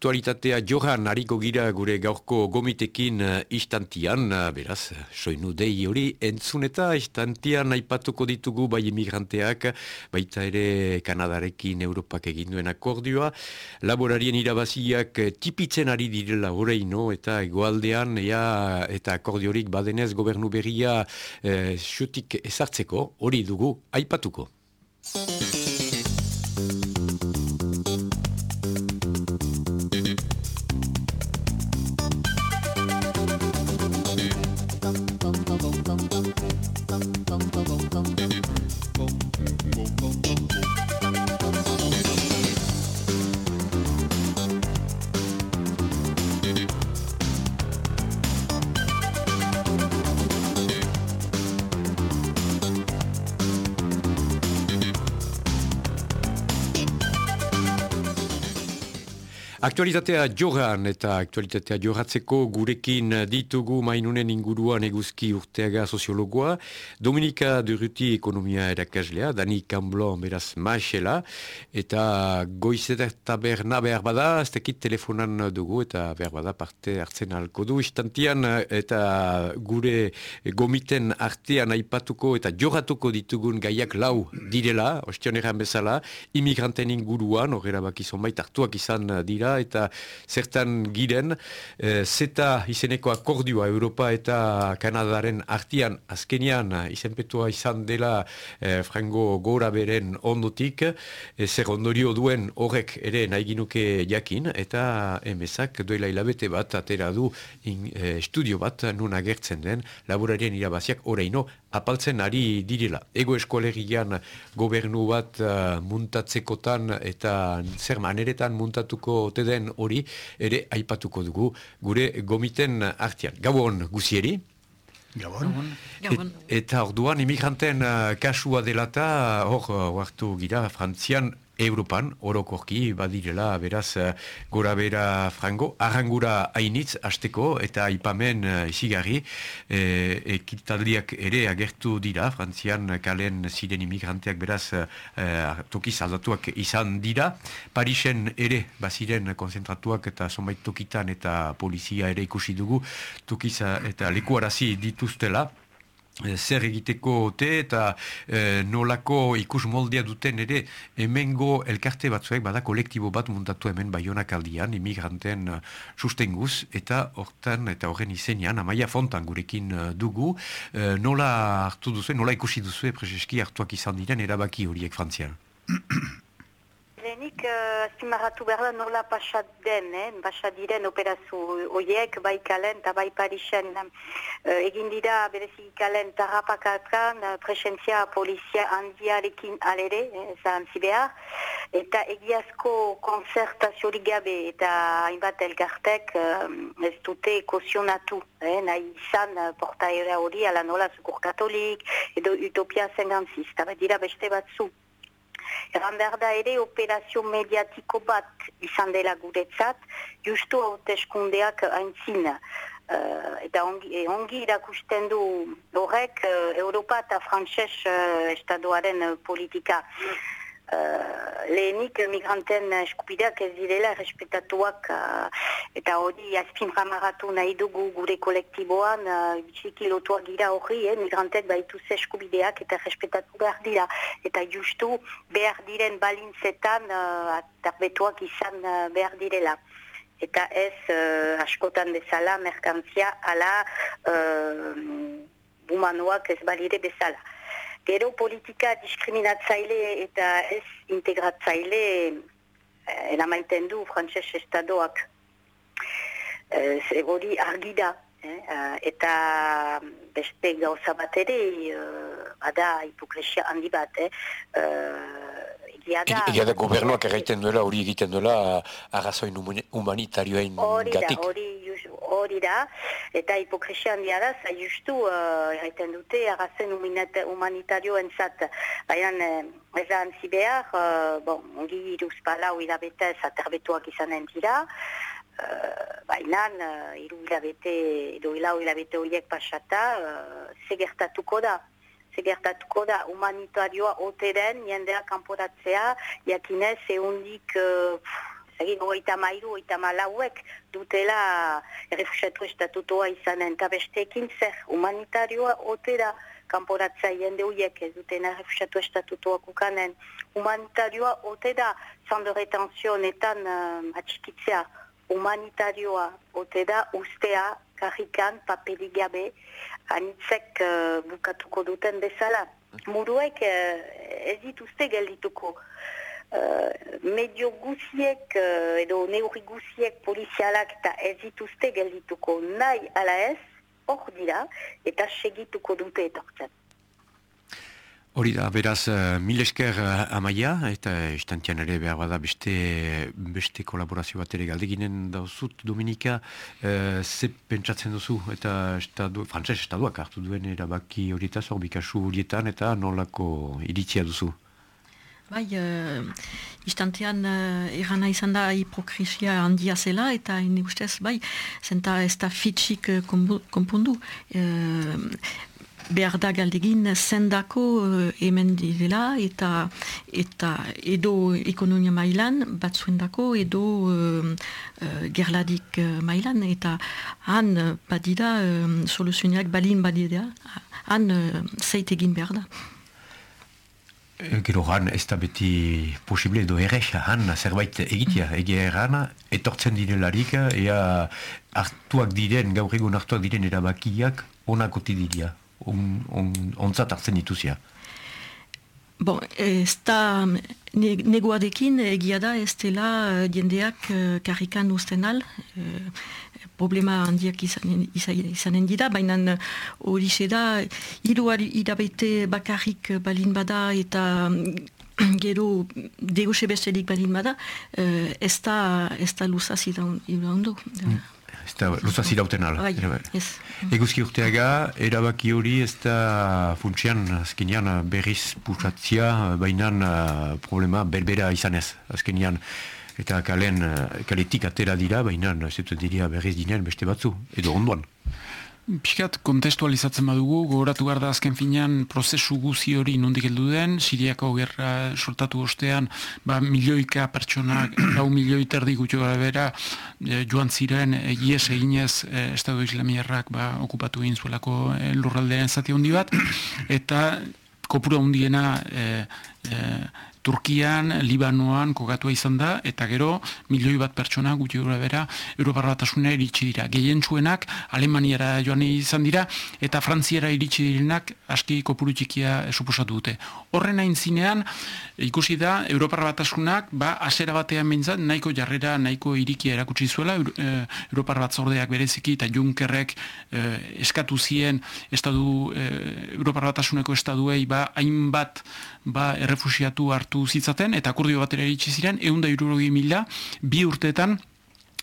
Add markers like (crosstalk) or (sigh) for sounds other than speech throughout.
Aktualitatea johan hariko gira gure gaurko gomitekin uh, istantian, uh, beraz, soinu dei hori entzun eta istantian aipatuko ditugu bai emigranteak, baita ere Kanadarekin Europak eginduen akordioa, laborarien irabaziak tipitzen ari direla horreino eta egoaldean ea, eta akordiorik badenez gobernu berria uh, xutik ezartzeko hori dugu aipatuko. Aktualitatea joran eta aktualitatea joratzeko gurekin ditugu mainunen inguruan eguzki urteaga soziologoa, Dominika Duruti ekonomia erakaslea, Dani Kamblon beraz maixela, eta goizeta eta berna behar bada, ez tekit telefonan dugu eta behar bada parte hartzen alko du. Istantian eta gure gomiten artean aipatuko eta joratuko ditugun gaiak lau direla, ostioneran bezala, imigranten inguruan, horrela bakizon baita hartuak izan dira, eta zertan giren e, zeta izeneko akordioa Europa eta Kanadaren artian azkenian izenpetua izan dela e, frango gora beren ondotik e, zer ondorio duen horrek ere nahi ginuke jakin eta emezak doela hilabete bat atera du in, estudio bat nun agertzen den laborarien irabaziak oreino apaltzen ari direla. Ego eskolegian gobernu bat uh, muntatzekotan eta zer maneretan muntatuko den hori ere aipatuko dugu gure gomiten artean. Gabon guzieri? Gabon. Gabon. eta orduan imigranten uh, kasua delata hor uh, hartu gira Frantzian Europan, orokorki, badirela, beraz, eh, gora bera frango, arrangura hainitz, asteko, eta aipamen uh, isigarri, e, ekitaldiak ere agertu dira, frantzian kalen ziren imigranteak beraz, uh, tokiz aldatuak izan dira, Parisen ere, baziren konzentratuak eta zonbait tokitan eta polizia ere ikusi dugu, tokiz eta lekuarazi dituztela, Eh, zer egiteko ote eta e, nolako ikus moldea duten ere hemengo elkarte batzuek bada kolektibo bat muntatu hemen baionak aldian imigranten uh, sustenguz eta hortan eta horren izenean amaia fontan gurekin dugu. Nola hartu duzu, nola ikusi duzu prezeski hartuak izan diren erabaki horiek frantzian (coughs) Lehenik, uh, azpimarratu behar da nola pasat den, eh? pasat diren operazu oiek, bai kalen eta bai parixen uh, egin dira berezik kalen tarrapakatran uh, presentzia polizia handiarekin alere, eh, zahantzi behar, eta egiazko konzertaziorik gabe eta hainbat elgartek uh, ez dute kozionatu, eh? nahi izan uh, portaera hori ala nola zukur katolik edo utopia zengantziz, eta dira beste batzu. Eran behar da ere operazio mediatiko bat izan dela guretzat, justu hauteskundeak haintzin. Uh, eta ongi, eh, ongi irakusten du horrek uh, Europa eta Frantses uh, estadoaren uh, politika. Uh, lehenik migranten eskupideak ez direla respetatuak uh, eta hori azpin ramaratu nahi dugu gure kolektiboan uh, bitxiki lotuak gira hori, eh, migrantek baitu ze eskubideak eta respetatu behar dira. Eta justu behar diren balintzetan uh, atarbetuak izan uh, behar direla. Eta ez uh, askotan bezala merkantzia ala uh, humanoak ez balire bezala gero politika diskriminatzaile eta ez integratzaile eh, eramaiten du frantses estadoak. Eh, hori argi da eh, eh, eta beste gauza bat ere eh, bada hipokresia handi bat eh, eh, Egia da gobernuak egiten duela, hori egiten duela, arrazoin humanitarioen gatik. Hori da, eta hipokresia handia da, zai justu uh, egiten dute arrazoin humanitarioen zat. Baina ez da antzi behar, uh, bon, ongi iruz pala hui da bete zaterbetuak izanen dira, uh, baina uh, iru hilabete, edo hilau hilabete horiek pasata, uh, segertatuko da segertatuko da humanitarioa oteren, jendea kanporatzea, jakinez, eundik, egin oita mairu, oita malauek dutela errefusatu estatutoa izanen, eta besteekin zer humanitarioa otera kanporatza jende huiek ez duten errefusatu estatutoa kukanen humanitarioa otera zando retenzionetan uh, atxikitzea. Humanitarioa otera ustea karrikan papeli gabe anitzek uh, bukatuko duten bezala. Muruek uh, ez dituzte geldituko. Uh, medio guziek uh, edo neurri guziek polizialak eta ez dituzte geldituko nahi ala ez, hor dira eta segituko dute etortzen. Hori da, beraz, uh, mil esker uh, amaia, eta istantian ere behar bada beste, beste kolaborazio bat ere galdeginen dauzut, Dominika, uh, ze pentsatzen duzu, eta estadu, frantzes estaduak hartu duen erabaki horietaz, hor bikasu horietan, eta nolako iritzia duzu? Bai, uh, istantean uh, erana izan da hipokrisia handia zela, eta hini ustez, bai, zenta ez da fitxik uh, kompundu. Uh, behar da galdegin zendako uh, hemen direla, eta, eta edo ekonomia mailan, bat zuendako, edo uh, uh, gerladik uh, mailan, eta han badida uh, soluzioniak balin badida, han uh, zeit egin behar da. Eh, gero han ez da beti posible edo erresa han zerbait egitea egia errana etortzen direlarik ea hartuak diren gaur egun hartuak diren erabakiak onako tidiria on, on, onzat hartzen dituzia Bon, ez da neguadekin egia da ez dela diendeak uh, karrikan usten al problema handiak izanen, izanen dira, baina hori uh, da, hiru irabete bakarrik balin bada eta mm, (clears throat) gero deuse bestelik balin bada, uh, ez da, ez da luzazi da ondo. Mm. Ez da luzazi dauten ala. Bai, Eguzki urteaga, erabaki hori ez da funtsian, azkenean berriz pusatzia, baina uh, problema berbera izanez, azkenean eta kalen, eh, kaletik atera dira, baina ez dira berriz dinean beste batzu, edo onduan. Piskat, kontestualizatzen badugu, gogoratu garda azken finean prozesu guzi hori nondik heldu den, Siriako gerra sortatu ostean, ba, milioika pertsonak, (clears throat) lau milioi terdi gutxo gara bera, e, joan ziren, e, ies eginez, e, Estado Islamierrak ba, okupatu egin zuelako e, lurraldean zati handi bat, eta kopura hundiena e, e, Turkian, Libanoan kogatua izan da, eta gero milioi bat pertsona gutxi gura bera Europar batasuna iritsi dira. Gehien txuenak Alemaniara joan izan dira, eta Frantziara iritsi direnak aski kopuru txikia suposatu dute. Horren hain zinean, ikusi da, Europar batasunak, ba, asera batean behintzat, nahiko jarrera, nahiko irikia erakutsi zuela, e, Europar batzordeak bereziki, eta Junkerrek e, eskatu zien, estadu, e, Europar batasuneko estaduei, ba, hainbat, ba, errefusiatu hartu zitzaten, eta akordio batera iritsi ziren, egun da mila, bi urteetan,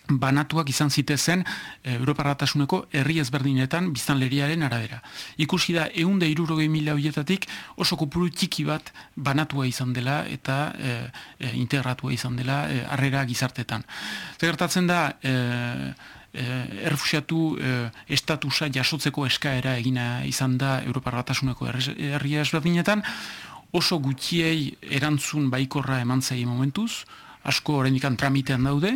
banatuak izan zitezen e, Europarratasuneko herri ezberdinetan biztanleriaren arabera. Ikusi da eunda irurogei mila horietatik oso kopuru txiki bat banatua izan dela eta e, e, integratua izan dela e, arrera gizartetan. Zegertatzen da e, e, errefusiatu e, estatusa jasotzeko eskaera egina izan da Europarratasuneko herri ezberdinetan, oso gutxiei erantzun baikorra eman zaie momentuz, asko oraindikan tramitean daude,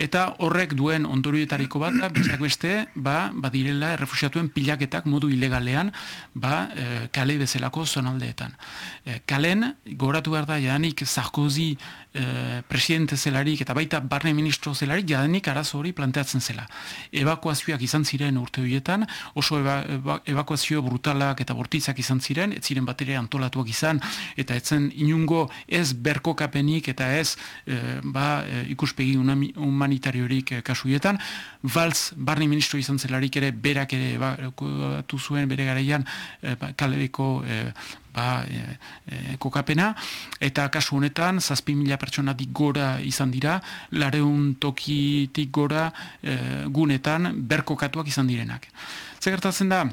eta horrek duen ondorioetariko bat da, bizak beste, ba, badirela errefusiatuen pilaketak modu ilegalean, ba, e, kale bezalako zonaldeetan. E, kalen, goratu behar da, jadanik Sarkozy e, presidente zelarik eta baita barne ministro zelarik jadenik arazo hori planteatzen zela. Evakuazioak izan ziren urte horietan, oso eba, evakuazio brutalak eta bortitzak izan ziren, ez ziren batere antolatuak izan, eta etzen inungo ez berkokapenik eta ez e, ba, e, ikuspegi humanitariorik kasuietan. Valz, barne ministro izan zelarik ere, berak ere ba, zuen bere garaian e, ba, kalebeko e, ba, e, e, kokapena, eta kasu honetan, zazpi mila pertsonatik gora izan dira, lareun tokitik gora e, gunetan berkokatuak izan direnak. Zegertatzen da,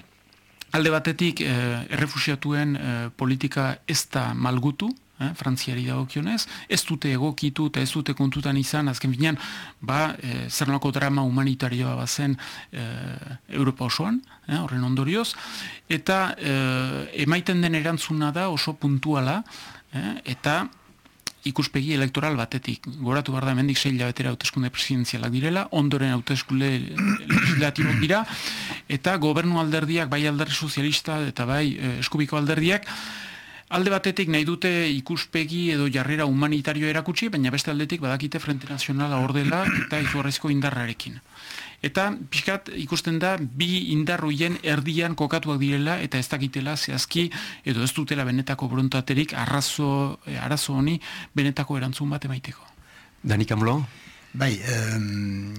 alde batetik e, errefusiatuen e, politika ez da malgutu, eh, frantziari dagokionez, ez dute egokitu eta ez dute kontutan izan, azken binean, ba, e, zer drama humanitarioa bazen e, Europa osoan, eh, horren ondorioz, eta e, emaiten den erantzuna da oso puntuala, eh, eta ikuspegi elektoral batetik. Goratu behar da mendik zeila betera hauteskunde presidenzialak direla, ondoren hauteskunde legislatibok dira, eta gobernu alderdiak, bai alderdi sozialista eta bai eskubiko alderdiak, alde batetik nahi dute ikuspegi edo jarrera humanitario erakutsi, baina beste aldetik badakite Frente Nazionala hor dela eta izugarrizko indarrarekin. Eta pixkat ikusten da bi indarruien erdian kokatuak direla eta ez dakitela zehazki edo ez dutela benetako brontaterik arrazo, eh, arazo honi benetako erantzun bat emaiteko. Danik Amlo? Bai, um,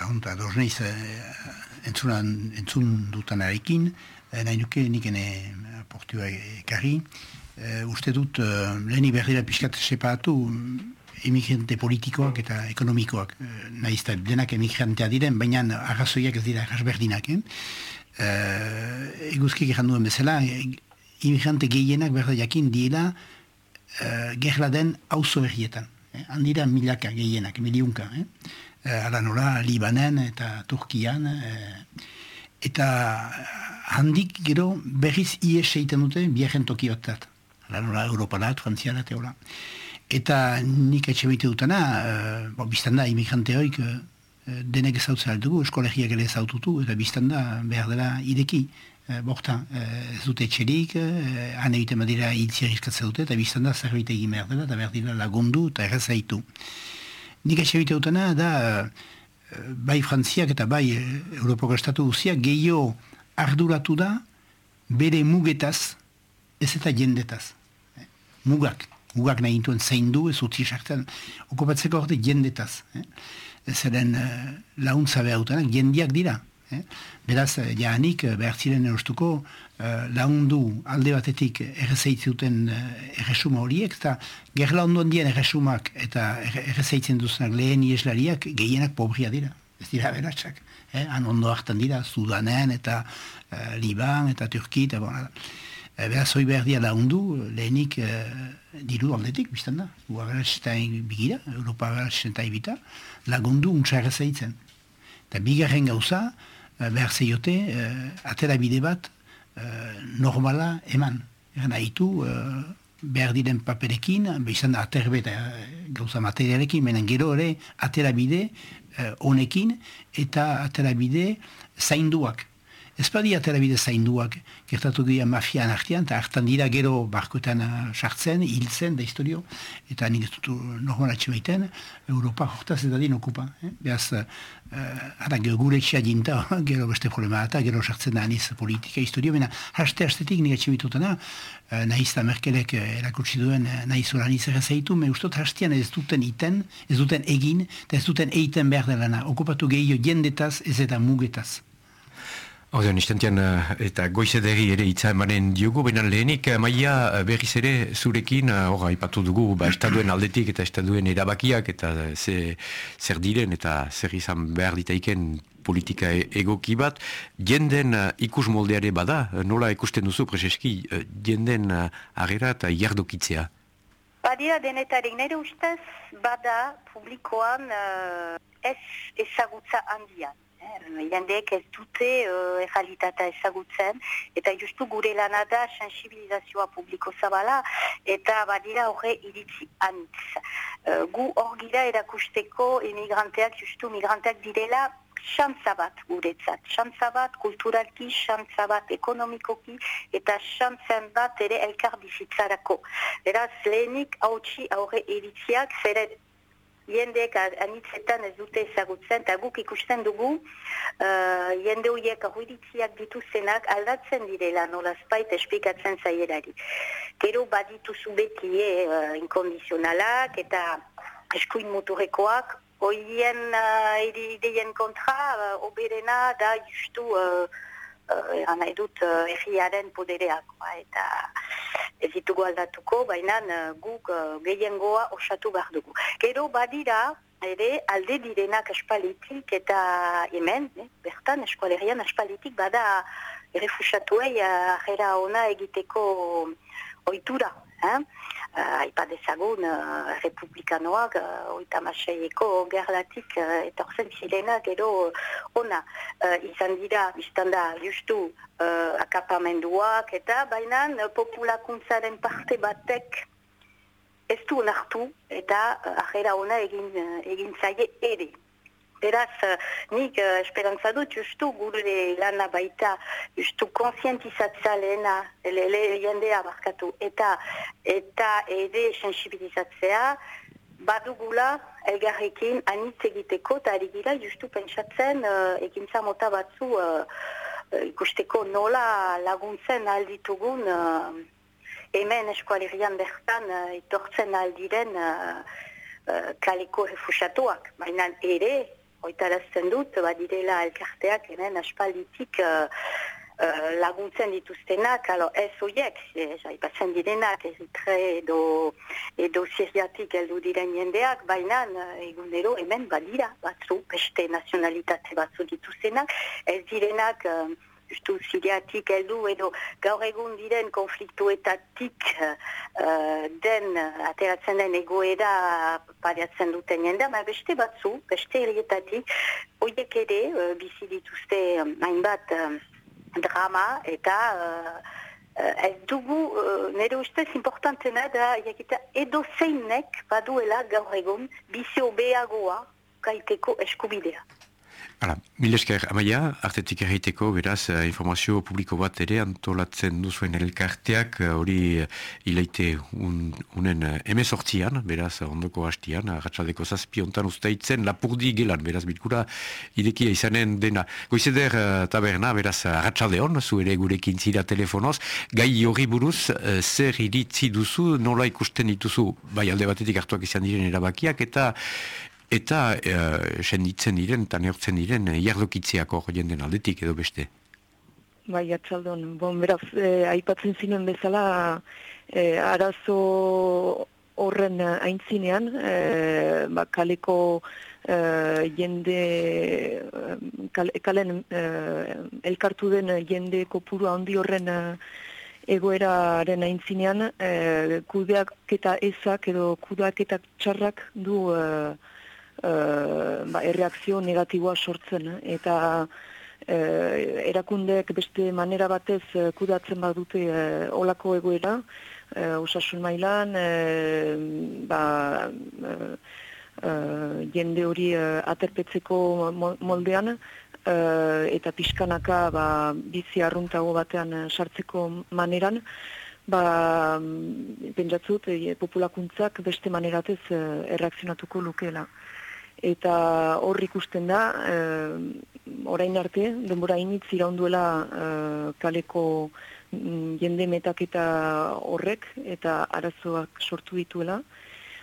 ahonta, dorneiz, uh, entzunan, entzun dutan arekin, uh, nahi nuke nik ene ekarri, uh, uste dut uh, leheni berdira pixkat separatu, emigrante politikoak eta ekonomikoak, e, nahiz eta denak emigrantea diren, baina arrazoiak ez dira arrasberdinak. Eh? E, eguzkik egin duen bezala, emigrante gehienak berda jakin diela e, gerla den auzo berrietan. Eh? Handira milaka gehienak, miliunka. Eh? E, ala nola, Libanen eta Turkian. E, eta handik gero berriz ies egiten dute biaren toki batat. Ala nola, Europalat, Frantzialat, eta nik etxe behite dutena, uh, bo, biztan da, imigrante hoik, uh, denek ezautzen aldugu, eskolegiak ere ezaututu, eta biztan da, behar dela ideki. Uh, borta, uh, ez dute etxerik, uh, han egiten badira hiltzia rizkatzen dute, eta biztan da, zerbait egin behar dela, eta behar dira lagundu, eta errezaitu. Nik etxe behite dutena, da, bai frantziak eta bai Europako estatu guziak, gehiago arduratu da, bere mugetaz, ez eta jendetaz. Mugak mugak nahi intuen zein du, ez utzi sartzen, okupatzeko orte jendetaz. Eh? Zeren uh, launtza behautenak jendiak dira. Eh? Beraz, uh, jaanik, uh, behar ziren erostuko, uh, laundu alde batetik errezeitzuten uh, erresuma horiek, eta gerla ondoan dien erresumak eta errezeitzen duzunak lehen ieslariak gehienak pobria dira. Ez dira beratxak. Eh? Han ondo hartan dira, Sudanen eta uh, Liban eta Turki eta bon, E, Beraz, hoi behar dia laundu, lehenik e, diru aldetik, biztan da. Uagarazten bigira, Europa agarazten ibita, lagundu untsa errezaitzen. Eta bigarren gauza, e, behar zeiote, e, atera bide bat, e, normala eman. Egan haitu, e, behar diren paperekin, biztan da, aterbe eta gauza materialekin, menen gero ere, atera bide honekin, eta atera bide zainduak. Ez badi aterabide zainduak, gertatu dira mafian artean, eta hartan dira gero barkoetan uh, sartzen, hiltzen da historio, eta nik ez dutu normal atxe Europa hortaz ez dadin okupa. Eh? Beaz, uh, ara, gero gure etxea dinta, (laughs) gero beste problema eta gero sartzen da aniz politika, historio, baina haste hastetik nik atxe baitutena, uh, nahiz da Merkelek erakutsi duen nahiz ura aniz errazaitu, me ustot hastean ez duten iten, ez duten egin, eta ez duten eiten behar delana, okupatu gehiago jendetaz ez eta mugetaz. Odean, istantean eh, eta goizederi ere itza emanen diogu, baina lehenik eh, maia eh, berriz ere zurekin, hor ipatu dugu, ba, estaduen aldetik eta estaduen erabakiak eta ze, zer diren eta zer izan behar ditaiken politika e, egoki bat, jenden ikus moldeare bada, nola ikusten duzu prezeski, jenden agera eta jardokitzea? Badira denetarik nire ustez, bada publikoan ez ezagutza handian jendeek ez dute uh, ezagutzen, eta justu gure lana da sensibilizazioa publiko zabala, eta badira horre iritzi antz. Uh, gu hor gira erakusteko emigranteak, justu migranteak direla, xantza bat guretzat, xantza bat kulturalki, xantza bat ekonomikoki, eta xantzen bat ere elkar bizitzarako. Beraz, lehenik hautsi aurre iritziak, zeret jendeek anitzetan ez dute ezagutzen, eta guk ikusten dugu, uh, jende horiek ahuiritziak dituzenak aldatzen direla nolazpait esplikatzen zaierari. Gero baditu zubeti uh, inkondizionalak eta eskuin muturekoak, hoien uh, ideien kontra, uh, oberena da justu uh, uh, nahi dut uh, podereak. Ba, eta ez ditugu aldatuko, baina uh, guk gehiengoa osatu behar dugu. Gero badira, ere alde direnak espalitik eta hemen, eh, bertan eskualerian espalitik bada errefusatuei uh, ona egiteko oitura. Eh? uh, aipa dezagun uh, republikanoak uh, oita masaieko gerlatik uh, etorzen zirena gero ona uh, izan dira biztan da justu uh, akapamenduak eta baina uh, populakuntzaren parte batek ez du onartu eta ahera ona egin, egin zaie ere. Beraz, nik uh, esperantza dut justu gure lana baita justu konsientizatza lehena, le, le, jendea barkatu, eta eta ere sensibilizatzea, badugula elgarrekin anitz egiteko, eta ari gira justu pentsatzen uh, ekintza mota batzu uh, ikusteko nola laguntzen alditugun uh, hemen eskualerian bertan uh, itortzen aldiren uh, uh, kaleko refusatuak. Baina ere, oitarazten dut, badirela elkarteak hemen aspalditik uh, uh, laguntzen dituztenak, alo ez oiek, jaipatzen direnak, eritre edo, edo siriatik eldu diren jendeak, baina uh, egunero hemen badira batzu, beste nazionalitate batzu dituztenak, ez direnak... Uh, justu ziriatik heldu edo gaur egun diren konfliktuetatik uh, den ateratzen den egoera pariatzen duten jendea, ma beste batzu, beste erietatik, oiek ere uh, bizi dituzte hainbat uh, drama eta uh, ez dugu, uh, nire ustez importantena da, jakita, edo zeinek baduela gaur egun bizi obeagoa kaiteko eskubidea. Hala, mil esker, amaia, artetik erraiteko, beraz, uh, informazio publiko bat ere antolatzen duzuen elkarteak, eh, hori uh, ilaite un, unen emezortzian, beraz, ondoko hastian, ratxaldeko zazpi ontan ustaitzen, lapurdi gelan, beraz, bilkura idekia izanen dena. Goizeder taberna, beraz, ratxalde hon, zu ere gurekin zira telefonoz, gai hori buruz, zer iritzi duzu, nola ikusten dituzu, bai alde batetik hartuak izan diren erabakiak, eta eta uh, senditzen diren eta neortzen diren uh, jardokitzeako jenden aldetik edo beste. Bai, atxaldon. Bon, beraz, eh, aipatzen zinen bezala, eh, arazo horren aintzinean, eh, ba, kaleko eh, jende, kalen eh, elkartu den jende kopuru handi horren eh, egoeraren aintzinean, eh, kudeak eta ezak edo kudeak eta txarrak du eh, uh, ba, erreakzio negatiboa sortzen. Eh? Eta uh, erakundeek beste manera batez kudatzen badute uh, olako egoera, uh, osasun mailan, uh, ba, uh, jende hori aterpetzeko moldean, uh, eta pixkanaka ba, bizi arruntago batean sartzeko maneran, ba, pentsatzut, e, populakuntzak beste maneratez uh, erreakzionatuko lukeela eta hor ikusten da, e, orain arte, denbora initz iraunduela e, kaleko mm, jende metaketa horrek eta arazoak sortu dituela.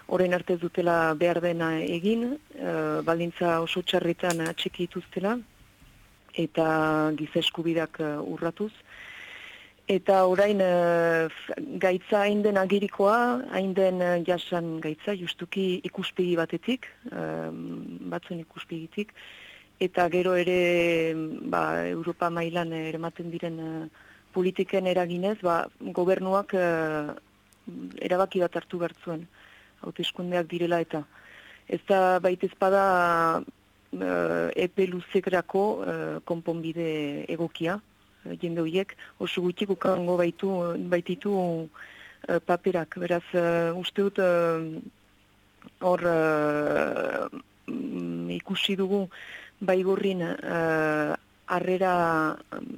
Orain arte dutela behar dena egin, e, baldintza oso txarritan atxeki dituztela, eta giza eskubidak urratuz. Eta orain uh, gaitza hain den agirikoa, hain den uh, jasan gaitza, justuki ikuspegi batetik, uh, batzuen ikuspegitik, eta gero ere ba, Europa mailan eramaten diren uh, politiken eraginez, ba, gobernuak uh, erabaki bat hartu bertzuen, hauteskundeak direla eta. Ez da baita ezpada uh, epe luzekrako uh, konponbide egokia, jende horiek oso gutxik ukango baitu, baititu uh, paperak. Beraz, uh, uste dut uh, hor ikusi dugu baigurrin uh, arrera,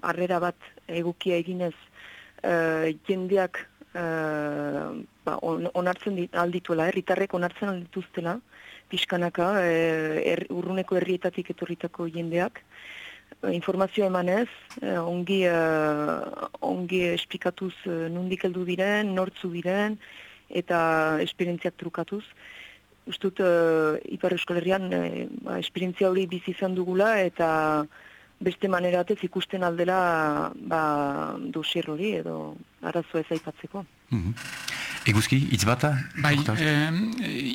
arrera bat egukia eginez jendeak ba, on, onartzen dit, aldituela, herritarrek onartzen aldituztela, pixkanaka, er, urruneko herrietatik etorritako jendeak, informazio emanez, eh, ongi, eh, ongi esplikatuz eh, nundik heldu diren, nortzu diren, eta esperientziak trukatuz. Ustut, eh, Ipar Eskolerrian eh, ba, esperientzia hori bizi izan dugula, eta beste maneratez ikusten aldela ba, dosier hori, edo arazo ez aipatzeko. Mm Eguzki, hitz bata? Bai, eh,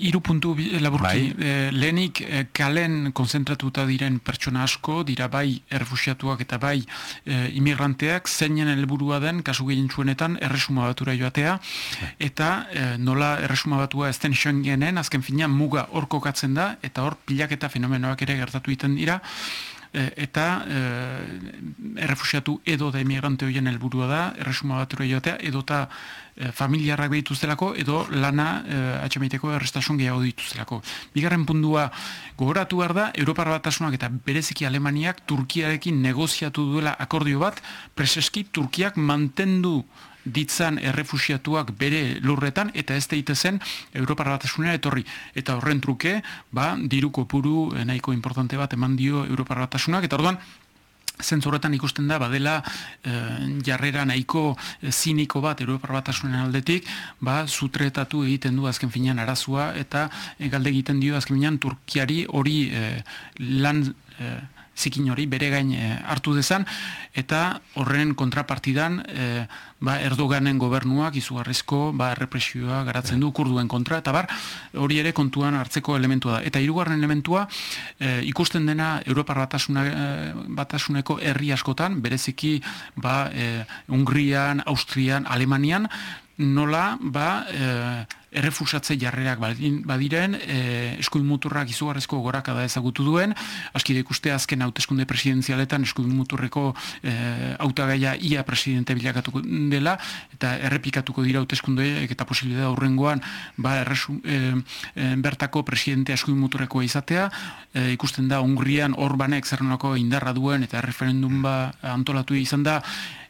iru puntu laburki. Bai. Eh, lehenik, eh, kalen konzentratuta diren pertsona asko, dira bai errefusiatuak eta bai eh, imigranteak, zeinen helburua den, kasu gehien zuenetan, erresuma batura joatea, bai. eta eh, nola erresuma batua ez den Schengenen, azken finean muga hor kokatzen da, eta hor pilak eta fenomenoak ere gertatu iten dira, eta e, errefusiatu edo da emigrante horien helburua da, erresuma batero joatea, edo eta e, familiarrak behituztelako, edo lana e, atxamaiteko errestasun gehiago dituztelako. Bigarren puntua gogoratu behar da, Europar batasunak eta bereziki Alemaniak Turkiarekin negoziatu duela akordio bat, preseski Turkiak mantendu ditzan errefusiatuak bere lurretan eta ez daite zen Europar Batasunera etorri. Eta horren truke, ba, diruko puru eh, nahiko importante bat eman dio Europar Batasunak, eta orduan, zentzorretan ikusten da, badela e, jarrera nahiko e, ziniko bat Europar Batasunen aldetik, ba, zutretatu egiten du azken finean arazua, eta e, galde egiten dio azken finean Turkiari hori lan zikin hori bere gain eh, hartu dezan, eta horren kontrapartidan e, ba, Erdoganen gobernuak izugarrizko ba, represioa garatzen du kurduen kontra, eta bar, hori ere kontuan hartzeko elementua da. Eta hirugarren elementua e, ikusten dena Europar batasuna, batasuneko herri askotan, bereziki ba, e, Ungrian, Austrian, Alemanian, nola ba, e, errefusatze jarrerak badiren, e, eskuin muturrak izugarrezko goraka da ezagutu duen, askide ikuste azken hauteskunde presidenzialetan eskuin muturreko e, autagaia ia presidente bilakatuko dela, eta errepikatuko dira hauteskunde eta posibilidad aurrengoan ba, erresu, e, e, bertako presidente eskuin muturreko izatea, e, ikusten da Hungrian Orbanek zerrenako indarra duen eta referendum ba antolatu izan da,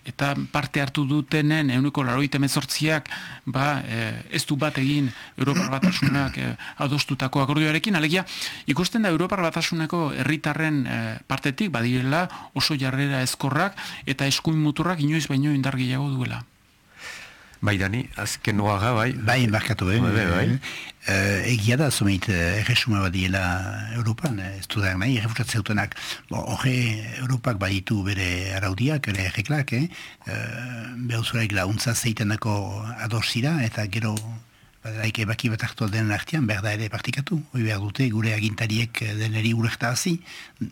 eta parte hartu dutenen euneko laroite mezortziak ba, e, ez du bat egin Europar Batasunak e, adostutako akordioarekin, alegia ikusten da Europar Batasuneko herritarren e, partetik badirela oso jarrera ezkorrak eta eskuin muturrak inoiz baino indar gehiago duela. Bai, Dani, azken noaga, bai. Bai, embarkatu, eh? Bai, bai. Uh, egia da, zomeit, uh, erresuma bat diela Europan, ez du nahi, errefusatzea utenak, horre, Europak baditu bere araudiak, ere erreklak, eh? Uh, Behuzuraik launtza zeiten dako adorsira, eta gero Badaraik ebaki bat hartu denen artian, behar da ere partikatu. Hoi behar dute gure agintariek deneri urekta hazi.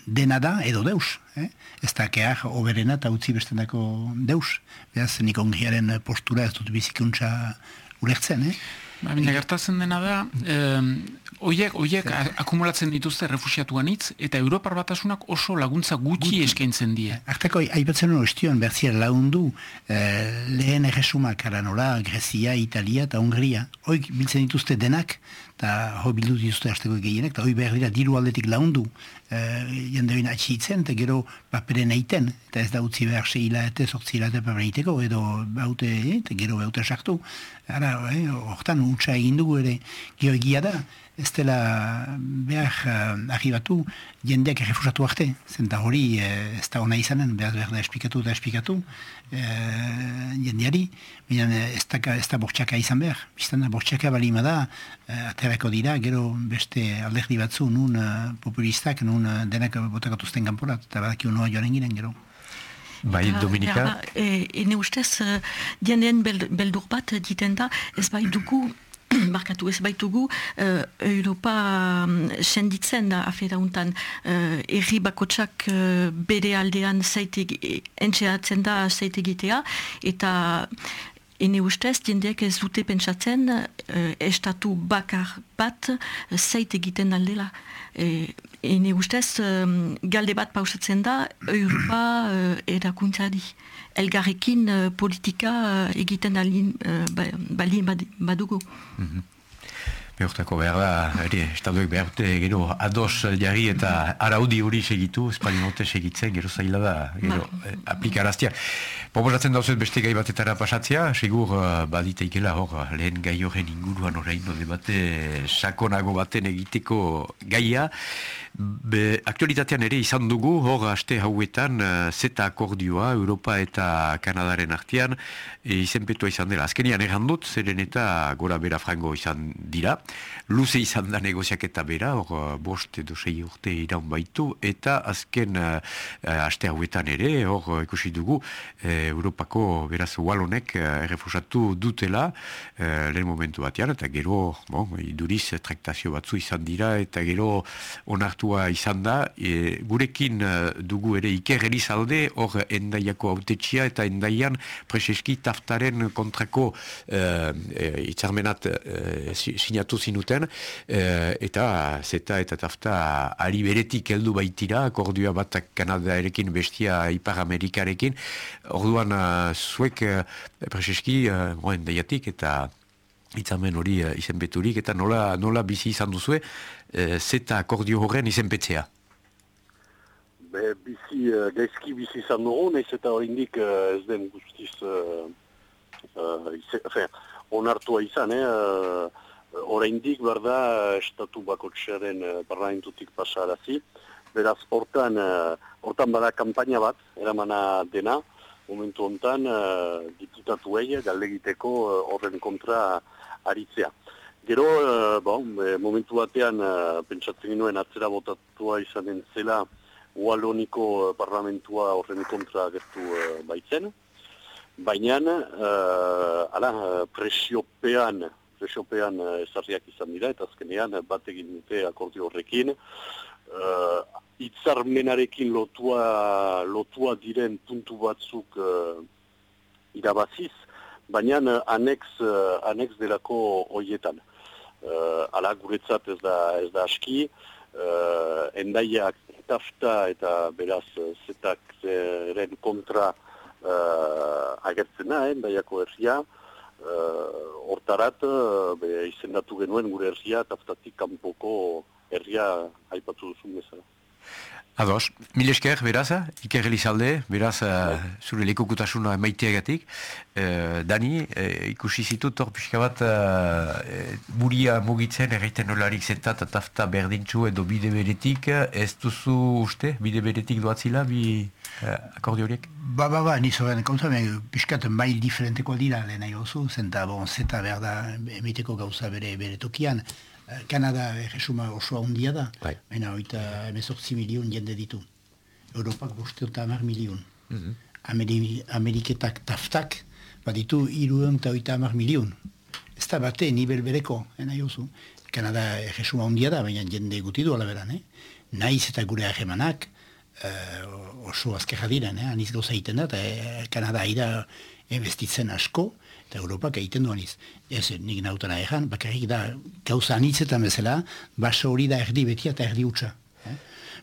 Dena da, edo deus. Eh? Ez da kear, oberena eta utzi bestendako deus. Beaz, nik ongriaren postura ez dut bizikuntza urektzen. Eh? Ba, gertatzen dena da, Oiek, oiek akumulatzen dituzte refusiatuan hitz, eta Europar batasunak oso laguntza gutxi eskaintzen die. Arteko, haipatzen hori estion, berzier laundu, eh, lehen erresuma karanola, Grezia, Italia eta Hungria. Oik biltzen dituzte denak, eta hoi bildu dituzte hasteko gehienek, eta hoi behar dira diru aldetik laundu, eh, jende atxitzen, eta gero paperen eiten, eta ez da utzi behar se hilate, sortzi hilate paperen eiteko, edo baute, eh, eta gero baute sartu. Ara, eh, hortan, utxa egin dugu ere, geoegia da, ez dela behar uh, arribatu jendeak errefusatu arte, zenta hori uh, ez da ona izanen, behar behar da esplikatu eta esplikatu uh, jendeari, baina ez da, ez da bortxaka izan behar. Biztan da, bortxaka balima da, uh, aterako dira, gero beste alderdi batzu, nun uh, populistak, nun uh, denak botakatuzten kanporat, eta badaki unua joan ginen gero. Bai, Dominika? E, ene ustez, jendeen beldur bat diten da, ez bai dugu (clears throat) barkatu ez baitugu uh, Europa um, senditzen da afera untan uh, erri bakotsak uh, bere aldean zaite entxeatzen da zaite gitea eta ene ustez jendeak ez dute pentsatzen uh, estatu bakar bat zaite egiten aldela uh, ene ustez um, galde bat pausatzen da Europa uh, erakuntzari elgarrekin uh, politika uh, egiten alin, uh, ba, balin badugu. Mm -hmm. Behortako behar da, eri, estaduek behar dute gero ados jarri eta araudi hori segitu, espainote segitzen, gero zaila da, gero ba. eh, aplikaraztia. Proposatzen dauzet beste gai batetara pasatzea, segur uh, baditeikela hor lehen gai horren inguruan horrein debate sakonago baten egiteko gaia. Be, aktualitatean ere izan dugu, hor aste hauetan, uh, zeta akordioa, Europa eta Kanadaren artean, e, izenpetua izan dela. Azkenian errandut, zeren eta gora bera frango izan dira. Luze izan da negoziak eta bera, hor bost edo sei urte iraun baitu, eta azken uh, aste hauetan ere, hor ikusi dugu, uh, Europako beraz walonek uh, errefusatu dutela, uh, lehen momentu batean, eta gero, bon, iduriz, traktazio batzu izan dira, eta gero onartu kontua izan da, e, gurekin dugu ere Iker Elizalde, hor endaiako autetxia eta endaian preseski taftaren kontrako e, e, itzarmenat e, sinatu sinatu zinuten, eta zeta eta tafta ari beretik heldu baitira, akordioa bat Kanada erekin, bestia Ipar Amerikarekin, orduan zuek preseski, uh, daiatik, eta itzamen hori uh, izenbeturik, eta nola, nola bizi izan duzue, uh, zeta akordio horren izenpetzea? Be, bizi, uh, gaizki bizi izan dugu, nahiz eta hori indik uh, ez den guztiz uh, uh, onartua izan, eh? Uh, Oraindik berda estatu bakotxearen uh, parlamentutik pasarazi. Beraz, hortan, uh, hortan bada kampaina bat, eramana dena, momentu hontan uh, diputatu egi, galdegiteko horren kontra aritzea. Gero, bon, momentu batean, pentsatzen ginoen atzera botatua izanen zela, Ualoniko parlamentua horren kontra gertu baitzen. Baina, ala, presiopean, presiopean uh, ezarriak izan dira, eta azkenean bat egin dute akordio horrekin. Uh, itzarmenarekin lotua, lotua diren puntu batzuk uh, irabaziz, baina uh, anex, uh, anex delako hoietan. Uh, ala, guretzat ez da, ez da aski, uh, endaiak tafta eta beraz zetak zeren kontra uh, agertzen da, endaiako herria, hortarat uh, izendatu genuen gure herria taftatik kanpoko herria aipatu duzun bezala. Ados, mil esker, beraz, Iker Elizalde, beraz, uh, zure lekukutasuna maiteagatik. Uh, Dani, uh, ikusi zitut hor pixka bat uh, buria mugitzen erreiten nolarik zetat tafta berdintzu edo bide beretik. Ez duzu uste, bide beretik doatzila, bi uh, akordi horiek? Ba, ba, ba, nizo garen kontra, piskat mail diferenteko dira lehen nahi oso, zenta bon, zeta berda emiteko gauza bere, bere tokian. Kanada erresuma osoa handia da, bai. baina oita emezortzi milion jende ditu. Europak boste eta amar milion. Mm -hmm. Ameri, Ameriketak taftak, baditu iruen eta oita amar milion. Ez da bate, nivel bereko, ena jozu. Kanada erresuma handia da, baina jende guti du alaberan, eh? Naiz eta gure ahemanak, uh, oso azkerra diren, eh? aniz gauza egiten da, eta eh, Kanada ira investitzen asko, eta Europak egiten duan iz. Ez, nik nautan ahean, bakarrik da, gauza anitzetan bezala, baso hori da erdi betia eta erdi utxa. Eh?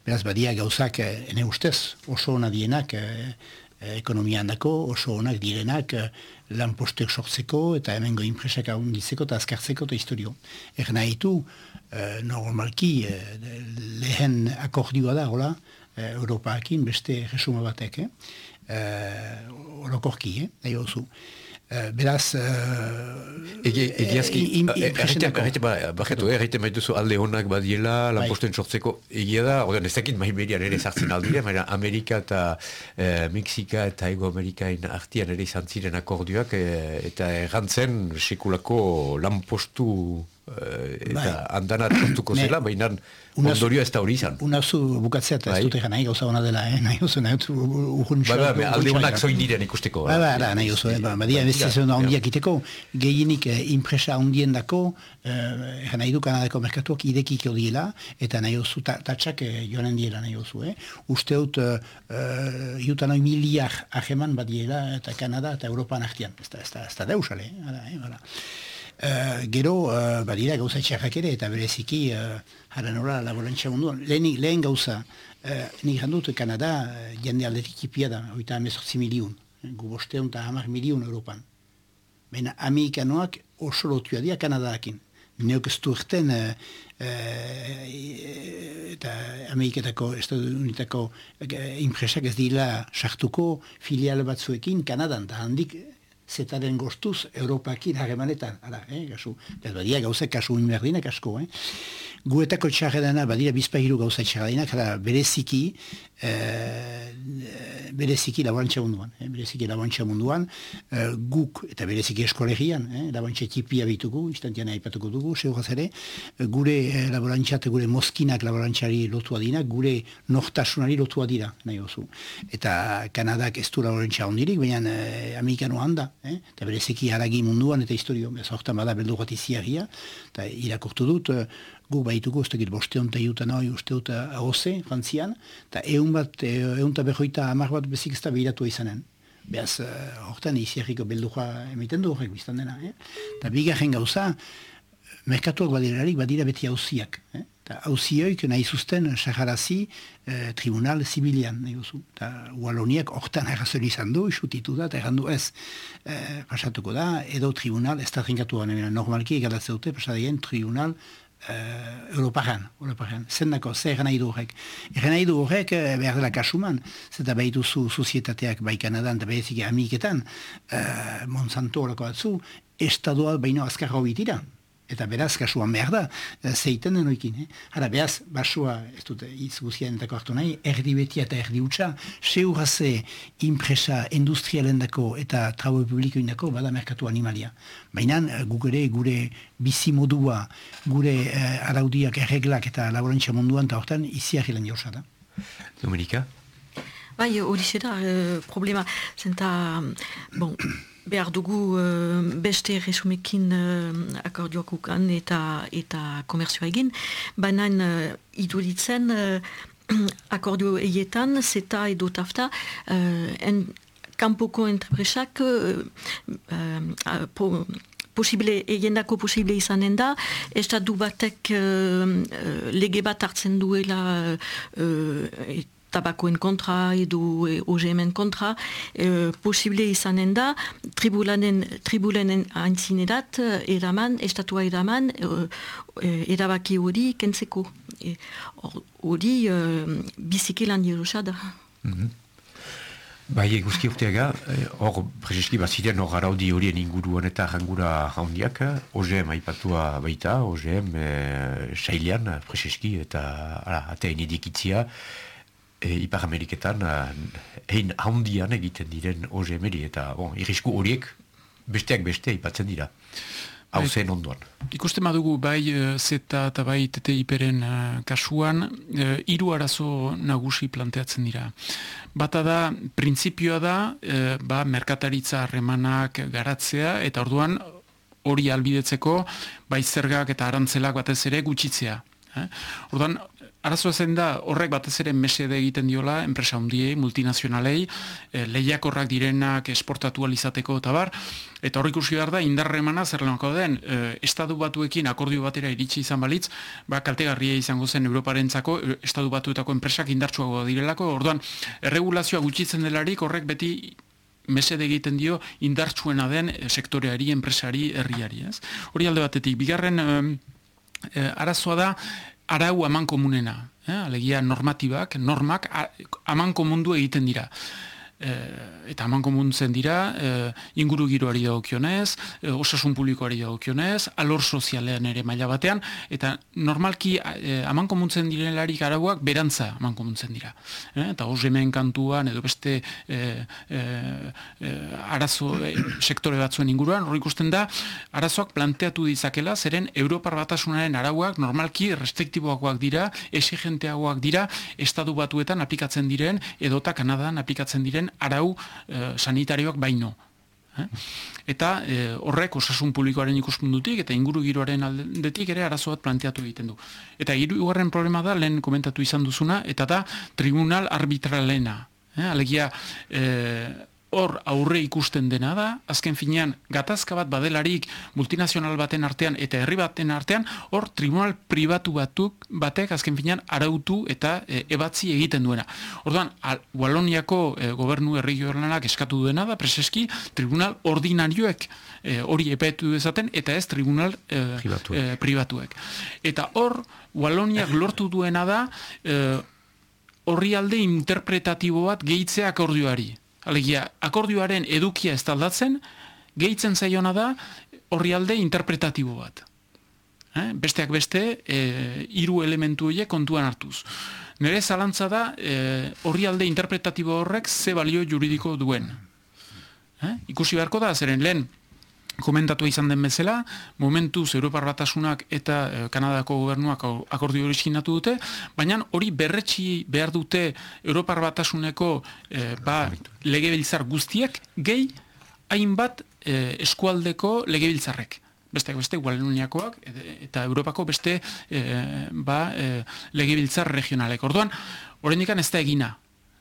Beraz, badia gauzak, eh, ene ustez, oso ona dienak, eh, eh, ekonomian dako, oso onak direnak, eh, lan postek sortzeko, eta hemengo impresak ahonditzeko, eta azkartzeko, eta historio. Er nahi du, eh, normalki, eh, lehen akordioa da, hola, eh, Europaakin, beste resuma batek, eh? eh orokorki, eh? nahi beraz... Uh, Egiazki, erraite maituzu alde honak badiela, lanposten sortzeko egia da, ordean ez dakit mahiberian ere sartzen aldire, baina Amerika eta eh, Mexika eta Ego Amerikain artian ere izan ziren akordioak, eta errantzen sekulako lanpostu Eh, eta bai. andana txostuko (clears throat) zela, baina ondorio ez da hori izan. Unazu bukatzea eta ez bai. dute nahi gauza hona dela, eh? nahi oso nahi oso urgun Ba, ba, alde honak zoin diren ikusteko. Ba, ba, nahi oso, ba, badia investizio da ondiak iteko, gehienik eh, impresa ondien dako, eh, nahi du Kanadako merkatuak idekik diela, eta nahi oso tatsak eh, joanen diela nahi oso, eh? Uste dut, eh, jutan hori miliak aheman badiela, eta Kanada eta Europa artian, ez da, ez da, ez da deusale, eh? Uh, gero, uh, badira gauza txarrak ere, eta bereziki, uh, hara nora, laborantza munduan, lehen, lehen gauza, uh, nik handut, Kanada, uh, jende aldetik ipia da, oita amezortzi miliun, gu bosteun eta hamar miliun Europan. Baina, amerikanoak oso lotua dira Kanadaakin. Neok ez duerten, uh, uh, eta ameriketako, estatu unitako uh, impresak ez dira sartuko filial batzuekin Kanadan, eta handik, zetaren gostuz Europakin harremanetan. Hala, eh, gazu, ez badia gauza kasu inberdinak asko, eh. Guetako txarredana, badira bizpahiru gauza txarredanak, bereziki, e, bereziki laborantza munduan, eh, bereziki laborantza munduan, e, guk eta bereziki eskolegian, eh, laborantza tipia bitugu, instantian aipatuko dugu, seuraz ere, gure e, laborantza eta gure moskinak laborantzari lotua dira, gure nortasunari lotua dira, nahi oso. Eta Kanadak ez du laborantza ondirik, baina e, amerikano handa, eh, eta bereziki haragi munduan eta historio, ez horretan bada beldu gati ziagia, eta irakortu dut, gu baituko, ez dakit boste honta iutan hori uste dut ahoze, frantzian, eta egun bat, egun eta behoita amar bat bezik ez da behiratu izanen. Beaz, uh, hortan iziarriko beldua emiten du horrek biztan dena. Eh? Eta bigarren gauza, merkatuak badirarik badira beti hauziak. Eh? Hauzioik nahi zuzten Saharazi eh, tribunal zibilian, nahi guzu. Ta Waloniak hortan errazori izan du, isutitu da, eta errandu ez eh, pasatuko da, edo tribunal, ez da trinkatu normalki egalatzea dute, pasadien tribunal uh, Europaran, Europaran. Zendako, zer nahi du horrek. Eren nahi horrek uh, behar dela kasuman, zeta behitu zu sozietateak bai Kanadan eta behizik amiketan, uh, Monsanto horako batzu, estadua baino azkarra hobitira eta beraz kasuan behar da, eh, zeiten denoikin. Eh? Hara, beraz, basua, ez dut, izguzien eta hartu nahi, erdi beti eta erdi utxa, seurraze impresa industrialen dako eta traue publikoin dako, bada merkatu animalia. Baina, eh, gure, gure bizi modua, gure uh, araudiak, erreglak eta laborantza munduan, eta hortan, iziak hilan jauza da. Dominika? Bai, hori zera, problema, zenta, bon, behar dugu uh, beste resumekin uh, akordioak ukan eta, eta komerzioa egin, baina uh, iduritzen uh, (clears throat) akordio eietan, zeta edo tafta, uh, en, kanpoko entrepresak uh, uh, po, posible, egendako posible izanen da, estatu batek uh, lege bat hartzen duela uh, tabakoen kontra edo e, OGMen kontra e, posible izanen da tribulanen, tribulanen antzinerat eraman, estatua eraman e, e, erabaki hori kentzeko hori e, biziki lan da mm -hmm. Bai, eguzki urteaga, e, hor, prezeski bat ziren hor araudi horien inguruan eta jangura jaundiak, OGM aipatua baita, OGM e, sailean, prezeski, eta ala, atein edikitzia, e, Ipar Ameriketan hein handian egiten diren OGM-eri eta bon, irrisku horiek besteak beste ipatzen dira. Hau bai. zen ondoan. Ikusten badugu bai e, zeta eta bai TTIP-eren uh, kasuan, uh, hiru arazo nagusi planteatzen dira. Bata da, printzipioa da, uh, ba, merkataritza harremanak garatzea, eta orduan hori albidetzeko, bai zergak eta arantzelak batez ere gutxitzea. Eh? Orduan, Arazoa zen da, horrek batez ere mesede egiten diola, enpresa hundiei, multinazionalei, e, lehiakorrak direnak esportatu alizateko eta bar, eta horrik usi behar da, indarremana zer lehenko den, e, estadu batuekin akordio batera iritsi izan balitz, ba, kaltegarria izango zen Europarentzako, e, estadu batuetako enpresak indartsuago direlako, orduan, erregulazioa gutxitzen delarik, horrek beti mesede egiten dio indartsuena den sektoreari, enpresari, herriari, ez? Hori alde batetik, bigarren... E, arazoa da, arau aman komunena, eh? alegia normatibak, normak aman komundu egiten dira e, eta haman komuntzen dira e, inguru giroari dagokionez, e, osasun publikoari dagokionez, alor sozialean ere maila batean, eta normalki e, haman komuntzen direlarik arauak berantza haman komuntzen dira. E, eta ozemen kantuan edo beste e, e, arazo e, sektore batzuen inguruan, hori ikusten da, arazoak planteatu ditzakela, zeren Europar batasunaren arauak normalki restriktiboakoak dira, exigenteagoak dira, estadu batuetan aplikatzen diren, edota Kanadan aplikatzen diren arau e, sanitarioak baino. Eh? Eta e, horrek osasun publikoaren ikuspundutik eta inguru giroaren aldetik ere arazo bat planteatu egiten du. Eta hirugarren problema da lehen komentatu izan duzuna eta da tribunal arbitralena. Eh? Alegia e, hor aurre ikusten dena da, azken finean gatazka bat badelarik multinazional baten artean eta herri baten artean, hor tribunal pribatu batuk batek azken finean arautu eta e, ebatzi egiten duena. Orduan, Waloniako e, gobernu erregionanak eskatu duena da, preseski, tribunal ordinarioek e, hori epetu dezaten eta ez tribunal e, e, pribatuek. Eta hor, Waloniak lortu duena da, horri alde interpretatibo bat gehitzea akordioari. Alegia, akordioaren edukia ez taldatzen, gehitzen zaiona da horri alde interpretatibo bat. Eh? Besteak beste, e, hiru elementu horiek kontuan hartuz. Nere zalantza da, e, horri alde interpretatibo horrek ze balio juridiko duen. Eh? Ikusi beharko da, zeren lehen, komentatu izan den bezala, momentuz Europar Batasunak eta eh, Kanadako gobernuak akordio hori eskinatu dute, baina hori berretxi behar dute Europar Batasuneko eh, ba, legebiltzar guztiak, gehi hainbat eh, eskualdeko legebiltzarrek. Beste, beste, Gualeniakoak eta Europako beste eh, ba, eh, legebiltzar regionalek. Orduan, horrendikan ez da egina.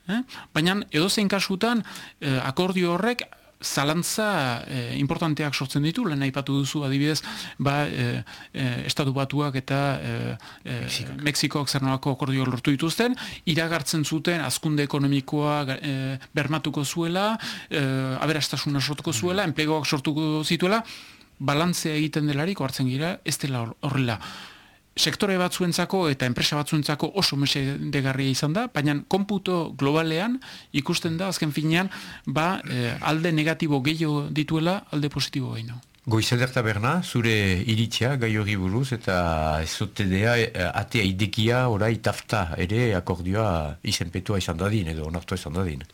Eh? Baina edozein kasutan eh, akordio horrek zalantza e, importanteak sortzen ditu, lehen aipatu duzu adibidez, ba, e, e, estatu batuak eta e, e, Mexikoak zer nolako akordio lortu dituzten, iragartzen zuten azkunde ekonomikoa e, bermatuko zuela, e, aberastasuna sortuko zuela, mm. enplegoak sortuko zituela, balantzea egiten delarik hartzen gira, ez dela horrela sektore batzuentzako eta enpresa batzuentzako oso mesedegarria izan da, baina konputo globalean ikusten da azken finean ba, eh, alde negatibo gehiago dituela alde positibo gaino. Goizederta berna, zure iritzia gai hori buruz eta ezotedea eh, atea idekia orai tafta ere akordioa izenpetua izan dadin edo onartua izan dadin.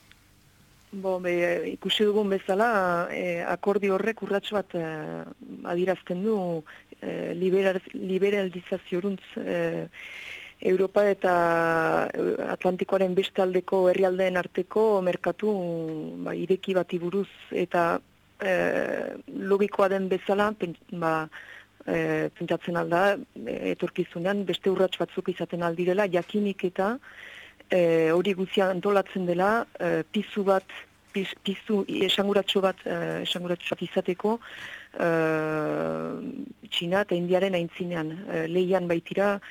Bo, be, ikusi dugun bezala, e, akordi horrek urratxo bat e, adirazten du e, liberalizazio e, Europa eta Atlantikoaren bestaldeko herrialdeen arteko merkatu ba, ireki bati buruz. Eta e, logikoa den bezala ba, e, pentsatzen alda etorkizunean beste urrats batzuk izaten aldirela jakinik eta e, hori guzia antolatzen dela e, pizu bat pizu esanguratxo bat esanguratxo bat izateko uh, Txina eta Indiaren aintzinean. Uh, lehian baitira uh,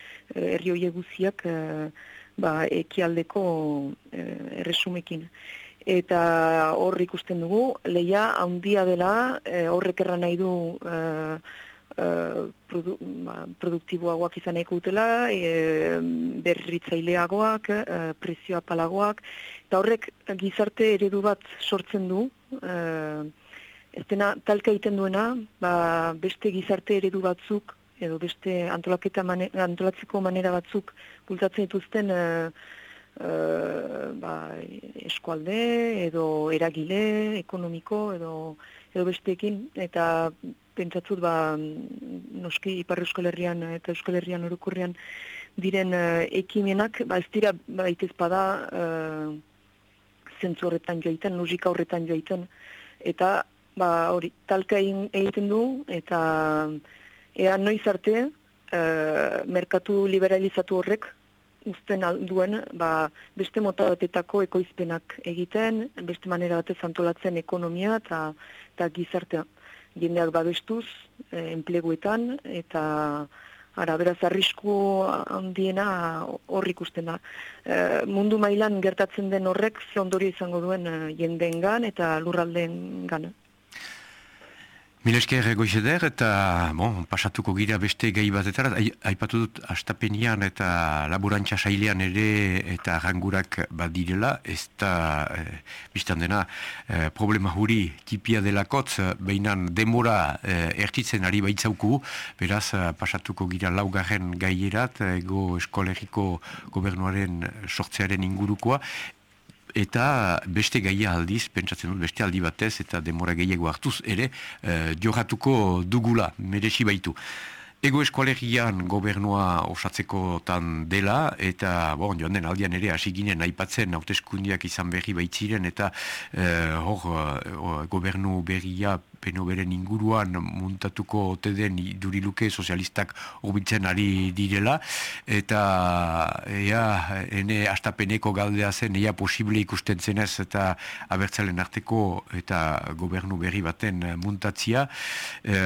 herri uh, guziak uh, ba, ekialdeko uh, erresumekin. Eta hor ikusten dugu, leia handia dela, uh, horrek erran nahi du uh, uh, produ, ba, produktiboagoak izan ekutela, e, berritzaileagoak, uh, prezioa palagoak, eta horrek gizarte eredu bat sortzen du, ez dena talka egiten duena, ba, beste gizarte eredu batzuk, edo beste antolaketa mane, antolatzeko manera batzuk bultatzen dituzten uh, uh, ba, eskualde, edo eragile, ekonomiko, edo, edo besteekin, eta pentsatzut ba, noski Ipar Euskal Herrian eta Euskal Herrian orukurrian diren uh, ekimenak, ba, ez dira baitez bada uh, zentzu horretan joiten, logika horretan joiten, eta ba, hori, talka egiten du, eta ea noiz arte, e, merkatu liberalizatu horrek, uzten duen, ba, beste mota batetako ekoizpenak egiten, beste manera batez antolatzen ekonomia eta, eta gizartea. Jendeak babestuz, e, enpleguetan, eta ara, beraz, arrisku handiena horri ikusten da. E, mundu mailan gertatzen den horrek, ze ondorio izango duen e, jendeen eta lurraldeen gana. Milesker goizeder eta bon, pasatuko gira beste gai batetara, aipatu dut astapenian eta laborantza sailean ere eta rangurak badirela, ez da eh, biztan dena eh, problema huri tipia delakotz, behinan demora eh, ertitzen ari baitzauku, beraz pasatuko gira laugarren gaierat, ego eskolegiko gobernuaren sortzearen ingurukoa, eta beste gaia aldiz, pentsatzen dut beste aldi batez, eta demora gehiago hartuz, ere, eh, johatuko dugula, merezi baitu. Ego eskualerian gobernua osatzeko tan dela, eta bon, joan den aldian ere hasi ginen aipatzen hauteskundiak izan berri baitziren, eta eh, hor eh, gobernu berria penoberen inguruan muntatuko ote den duriluke sozialistak urbitzen ari direla, eta ea, ene astapeneko galdea zen, ea posible ikusten zenez eta abertzalen arteko eta gobernu berri baten muntatzia. E,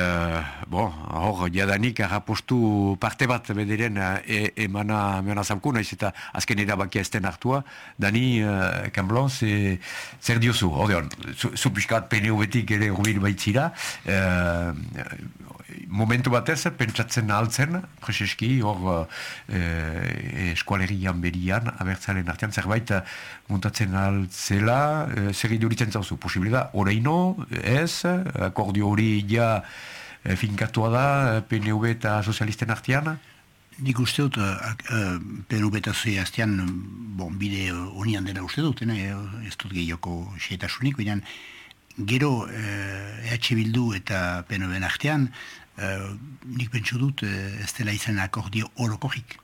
bon, hor, jadanik arrapostu parte bat bederen e, emana meona zaukun, naiz eta azken erabakia ezten hartua, Dani, uh, Kamblon, zer diozu, odeon, zu, zu PNV-tik ere urbil baitzi dira. E, momentu batez, pentsatzen altzen, preseski, hor e, eskualerian berian, abertzaren artean, zerbait muntatzen altzela, e, zer iduritzen zauzu, posible oreino, ez, akordio hori ja e, finkatua da, PNV eta sozialisten artean, Nik uste dut, uh, uh, PNV eta aztean, bon, bide honian dela uste dut, ez dut gehioko xeetasunik, baina gero eh, EH Bildu eta PNB artean, eh, nik pentsu dut eh, ez dela izan akordio orokorik.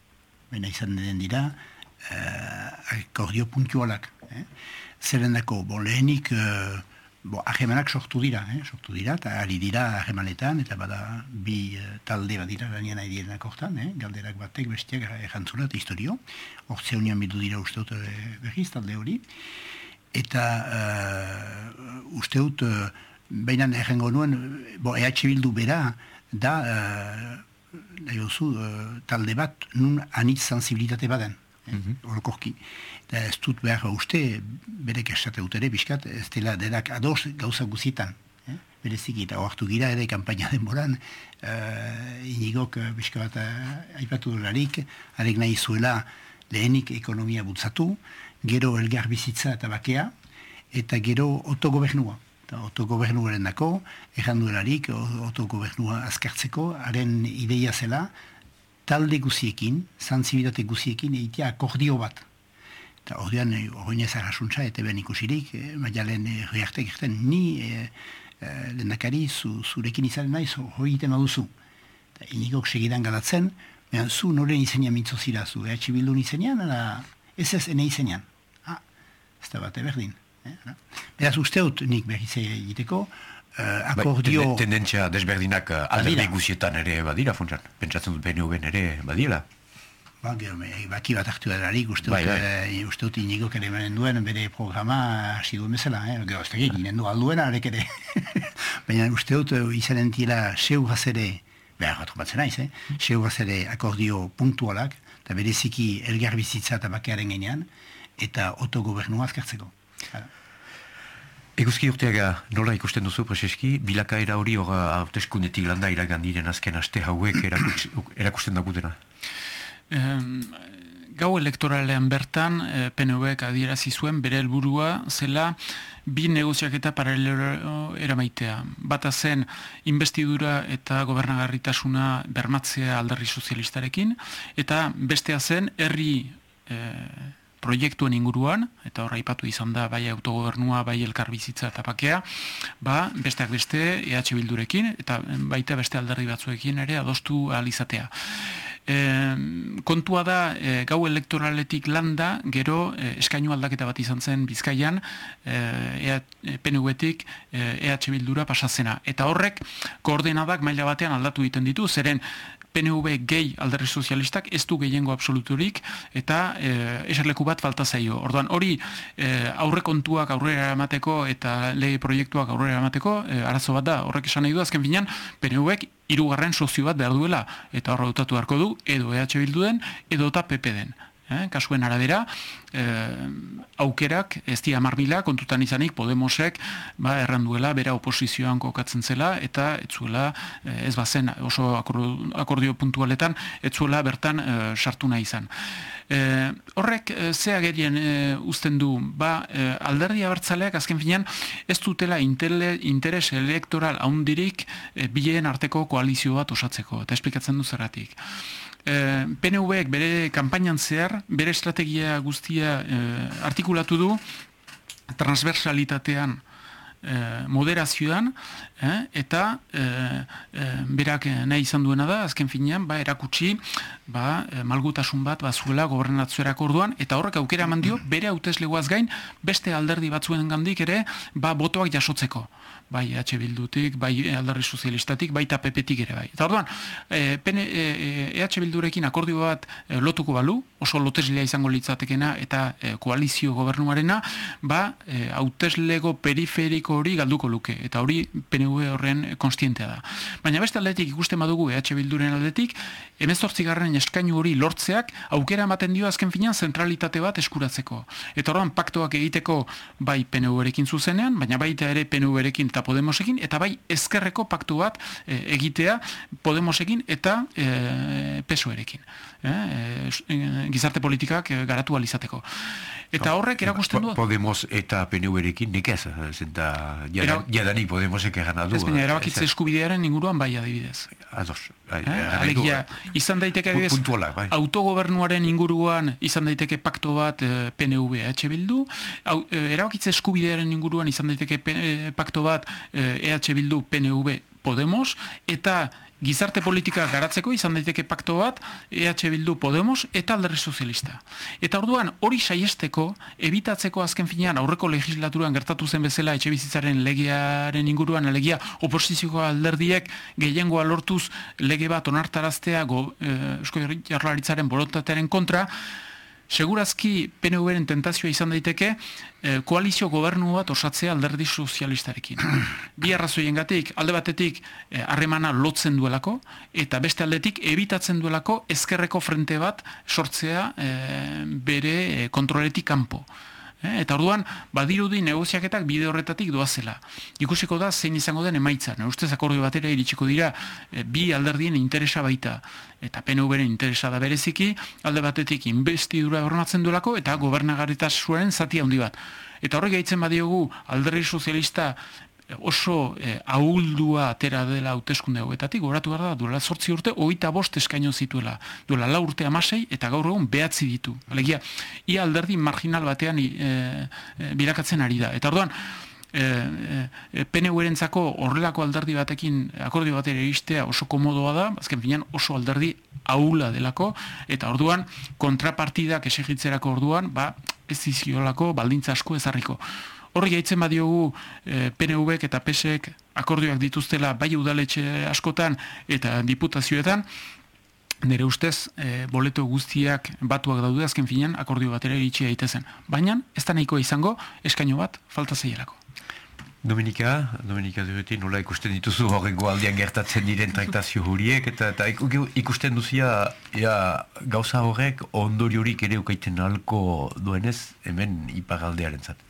Baina izan den dira eh, akordio puntualak. Eh? Zeren dako, bon, lehenik eh, bo, ahemanak sortu dira, eh? sortu dira, eta ari dira ahemanetan, eta bada bi eh, talde bat dira gainean ari diren akortan, eh? galderak batek bestiak errantzula eta historio. Hortze honian bidu dira uste dut eh, talde hori. Eta uh, uste dut, uh, behinan errengo nuen, bo, EH Bildu bera, da, uh, nahi oso, talde bat, nun anitz sensibilitate baden, mm -hmm. Eta ez dut behar uste, berek esate dut ere, biskat, ez dela denak ados gauza guzietan. Eh? Berezik eta oartu gira ere kampaina denboran, uh, inigok uh, bat uh, aipatu dolarik, arek nahi zuela lehenik ekonomia butzatu, gero elgar bizitza eta bakea, eta gero autogobernua. Eta autogobernuaren dako, erran duelarik, autogobernua azkartzeko, haren ideia zela, talde guziekin, zantzibitate guziekin, eitea akordio bat. Eta ordean, horrein ez arrasuntza, eta ben ikusirik, eh, maialen reartek erten, ni eh, eh, lehendakari zu, zurekin izan nahi, hori iten baduzu. Eta inigok segidan galatzen, Mehan, zu noren izenean mintzo zira, zu EH Bildun izenean, ala, ez ez ene izenean. Ah, ez da bat eberdin. Eh? Beraz, usteot nik berriz egiteko, uh, akordio... Bai, tendentzia desberdinak uh, alderdi guzietan ere badira, funtsan. Pentsatzen dut BNU ere badiela. Ba, gero, baki bat hartu edarik, uste bai, bai. Uh, uste dut inigo kere duen bere programa hasi duen bezala, eh? gero, ez da gire, du alduena, arek ere. (laughs) Baina uste dut izanen tila seu ere, behar bat batzen naiz, eh? Seu ere akordio punktualak, eta bereziki elgar bizitza eta bakearen gainean, eta autogobernua azkartzeko. Eguzki urteaga, nola ikusten duzu, Prezeski, bilakaera hori hori hauteskundetik landa iragandiren azken aste hauek erakusten dagutena? Um, gau elektoralean bertan, eh, PNV-ek adierazi zuen bere helburua zela bi negoziak eta paralelo eramaitea. Bata zen investidura eta gobernagarritasuna bermatzea alderri sozialistarekin, eta bestea zen herri e, proiektuen inguruan, eta horra ipatu izan da bai autogobernua, bai elkarbizitza eta pakea, ba, besteak beste EH Bildurekin, eta baita beste alderri batzuekin ere adostu alizatea. E, kontua da e, gau elektoraletik landa gero e, eskainu aldaketa bat izan zen Bizkaian e, e, PNV-tik EH Bildura pasazena. Eta horrek koordenadak maila batean aldatu egiten ditu zeren PNV gehi alderri sozialistak ez du gehiengo absoluturik eta e, eserleku bat falta zaio. Orduan hori e, aurre kontuak aurrera eramateko eta lege proiektuak aurrera eramateko e, arazo bat da. Horrek esan nahi du azken finean PNVek hirugarren sozio bat behar duela eta horra dutatu beharko du edo EH Bildu den edo eta PP den eh, kasuen arabera, eh, aukerak ez di amarbila kontutan izanik Podemosek ba, erranduela bera oposizioan kokatzen zela eta etzuela eh, ez bazen oso akordio puntualetan etzuela bertan eh, sartu nahi izan. E, horrek e, ze agerien e, uzten du? Ba, e, alderdi abertzaleak azken finean ez dutela intele, interes elektoral haundirik e, bileen arteko koalizio bat osatzeko eta esplikatzen du zerratik eh, PNV-ek bere kanpainan zehar, bere estrategia guztia eh, artikulatu du transversalitatean eh, moderazioan eh, eta eh, eh, berak nahi izan duena da azken finean ba, erakutsi ba, malgutasun bat bazuela gobernatzuerako orduan eta horrek aukera eman dio bere hauteslegoaz gain beste alderdi batzuen gandik ere ba, botoak jasotzeko bai EH Bildutik, bai aldarri sozialistatik, bai eta PPtik ere bai. Eta orduan, e, pene, e, EH Bildurekin akordio bat e, lotuko balu, oso loteslea izango litzatekena eta e, koalizio gobernuarena, ba, e, hauteslego periferiko hori galduko luke, eta hori PNV horren konstientea da. Baina beste aldetik ikusten badugu EH Bilduren aldetik, emezortzigarren eskainu hori lortzeak, aukera ematen dio azken finean zentralitate bat eskuratzeko. Eta orduan, paktoak egiteko bai PNV-erekin zuzenean, baina baita ere PNV-erekin eta Podemosekin, eta bai ezkerreko paktu bat e, egitea Podemosekin eta e, PSOErekin. E, e, gizarte politikak e, garatu alizateko. Eta horrek erakusten du... Podemos eta PNV-erekin nik ez, zenta jadani Podemosek egan adu. Ez baina, erabakitze eskubidearen inguruan bai adibidez. Ados. Eh? Alegia, izan daiteke adibidez, bai. autogobernuaren inguruan izan daiteke pakto bat PNV EH Bildu, erabakitze eskubidearen inguruan izan daiteke pakto bat EH Bildu PNV Podemos, eta gizarte politika garatzeko izan daiteke pakto bat EH Bildu Podemos eta Alderri Sozialista. Eta orduan hori saiesteko ebitatzeko azken finean aurreko legislaturan gertatu zen bezala etxe bizitzaren legearen inguruan alegia oposizioko alderdiek gehiengoa lortuz lege bat onartaraztea go, e, Eusko Jarlaritzaren borotatearen kontra segurazki PNV-ren tentazioa izan daiteke eh, koalizio gobernu bat osatzea alderdi sozialistarekin. (clears throat) Bi arrazoien gatik, alde batetik eh, harremana lotzen duelako, eta beste aldetik ebitatzen duelako ezkerreko frente bat sortzea eh, bere eh, kontroletik kanpo. Eh, eta orduan, badirudi negoziaketak bide horretatik doazela. Ikusiko da, zein izango den emaitza. Ne, ustez akordio batera iritsiko dira, eh, bi alderdien interesa baita, eta PNV-ren interesa da bereziki, alde batetik investidura hormatzen duelako, eta gobernagaritasuen zati handi bat. Eta horrek gaitzen badiogu, alderri sozialista oso eh, ahuldua atera dela hauteskunde hauetatik, goratu gara da, duela sortzi urte, oita bost eskaino zituela, duela la urte amasei, eta gaur egun behatzi ditu. Alegia, ia alderdi marginal batean e, birakatzen ari da. Eta orduan, e, e, PNU erentzako horrelako alderdi batekin akordio batera iristea oso komodoa da, azken finean oso alderdi ahula delako, eta orduan kontrapartidak esegitzerako orduan, ba, ez iziolako baldintza asko ezarriko. Horri gaitzen badiogu e, PNV eta PSek akordioak dituztela bai udaletxe askotan eta diputazioetan, nire ustez e, boleto guztiak batuak daude azken finean akordio batera iritsi daitezen. Baina ez da nahikoa izango eskaino bat falta zeielako. Dominika, Dominika Duretin, nola ikusten dituzu horrengo aldean gertatzen diren traktazio huriek, eta, eta ikusten duzia ja, gauza horrek ondoriorik ere ukaiten alko duenez hemen iparaldearen zat.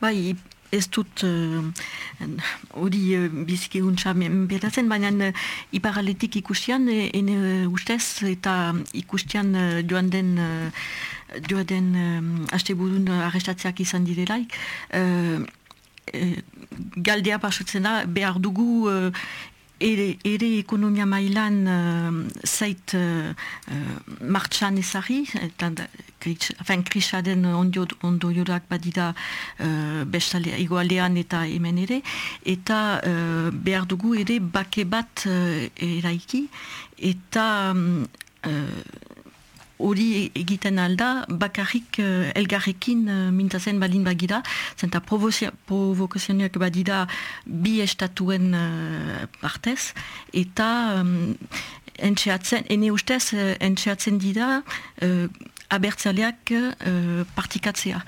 Bai, ez dut hori uh, uh, biziki guntza beratzen, baina uh, iparaletik ikustian, ene uh, ustez eta ikustian uh, joan den uh, joan den um, aste burun arrestatzeak izan direlaik, uh, galdea pasatzen da, behar dugu e, ere, ere ekonomia mailan e, zait e, e, martxan ezari, eta krisaden ondo, ondo jorak badida uh, bestale igualean eta hemen ere, eta uh, behar dugu ere bake bat uh, eraiki, eta hori egiten alda, bakarrik uh, elgarrekin uh, mintazen balin bagira, zenta provokazioak badida bi estatuen uh, partez, eta um, entxeatzen, ene ustez, uh, entxeatzen dira uh, abertzaleak uh, partikatzea.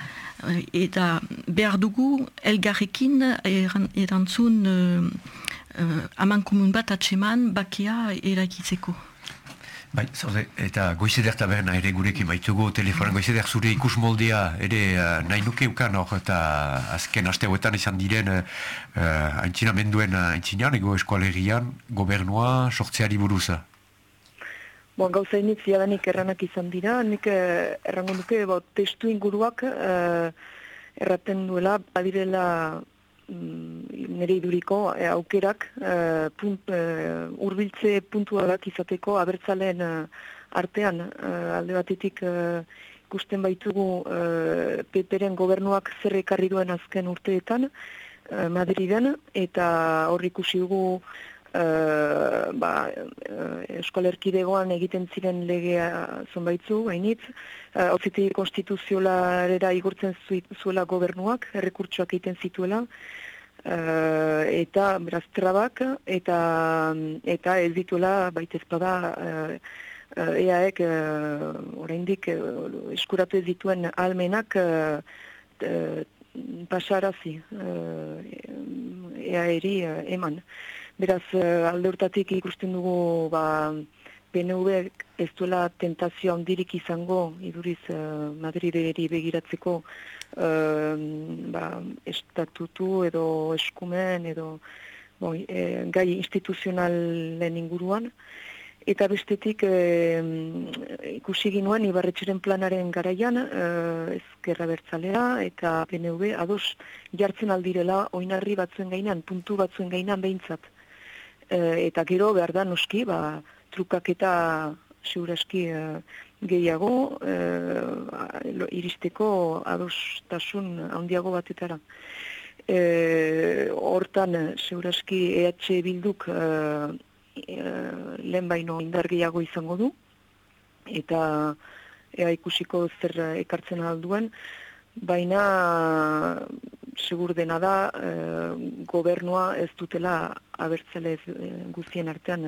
eta behar dugu elgarrekin erantzun uh, uh, aman komun bat atseman bakia erakitzeko. Bai, zaude, eta goizeder taberna ere gurekin baitugu telefonan goizeder zure ikus moldea ere uh, nahi nuke ukan hor eta azken aste hauetan izan diren uh, aintzina menduen uh, aintzinean ego eskualerian gobernua sortzeari buruza. Bon, gauza initz jadanik erranak izan dira, nik uh, errango nuke bo, testu inguruak uh, erraten duela badirela nire iduriko e, aukerak e, punt, e, urbiltze puntua bat izateko abertzaleen artean. Alde batetik ikusten baitugu e, peperen gobernuak zer ekarri duen azken urteetan e, Madriden eta hor ikusi dugu e, ba, eskolerkidegoan egiten ziren legea zonbaitzu, hainitz, e, ofiti konstituziolarera igurtzen zuela gobernuak, errekurtsoak egiten zituela, uh, eta beraz trabak eta eta ez dituela baita ezpada uh, uh, eaek uh, oraindik uh, eskuratu ez dituen almenak uh, uh, pasarazi uh, eaeri uh, eman. Beraz uh, alde urtatik ikusten dugu ba, PNV ez duela tentazio handirik izango iduriz uh, Madrideri begiratzeko uh, ba, estatutu edo eskumen edo bon, e, gai instituzionalen inguruan. Eta bestetik e, ikusi ginuen Ibarretxeren planaren garaian e, ezkerra bertzalea eta PNV ados jartzen aldirela oinarri batzuen gainan, puntu batzuen gainan behintzat. E, eta gero behar da noski, ba, trukak eta seguraski e, gehiago e, iristeko adostasun handiago batetara. E, hortan, seguraski EH bilduk e, e, lehen baino indar gehiago izango du, eta ea ikusiko zer ekartzen alduen, baina segur dena da e, gobernua ez dutela abertzele guztien artean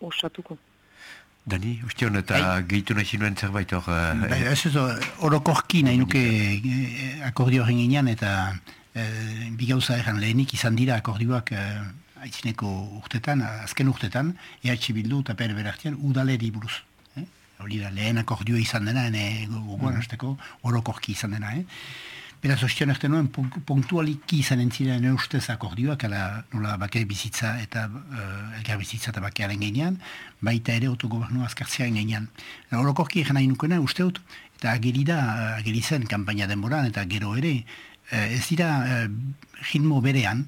osatuko. Dani, ustion eta bai. gehitu nahi zinuen zerbait hor... Uh, bai, ez ez, orokorki nahi nuke eh, akordio horren ginean eta eh, bi gauza erran lehenik izan dira akordioak eh, aitzineko urtetan, azken urtetan, EH Bildu eta Per Berartian udaleri buruz. Eh? Hori da, lehen akordioa izan dena, ene gogoan mm. orokorki izan dena. Eh? Beraz, ostion erte nuen, punktualiki izan entziren ustez akordioak, ala nola bakar bizitza eta uh, elgar bizitza eta bakearen gainean, baita ere autogobernu azkartzearen gainean. Horokorki egin nahi nukena, uste dut, eta ageri da, ageri zen, kampaina denboran, eta gero ere, uh, ez dira uh, ritmo berean,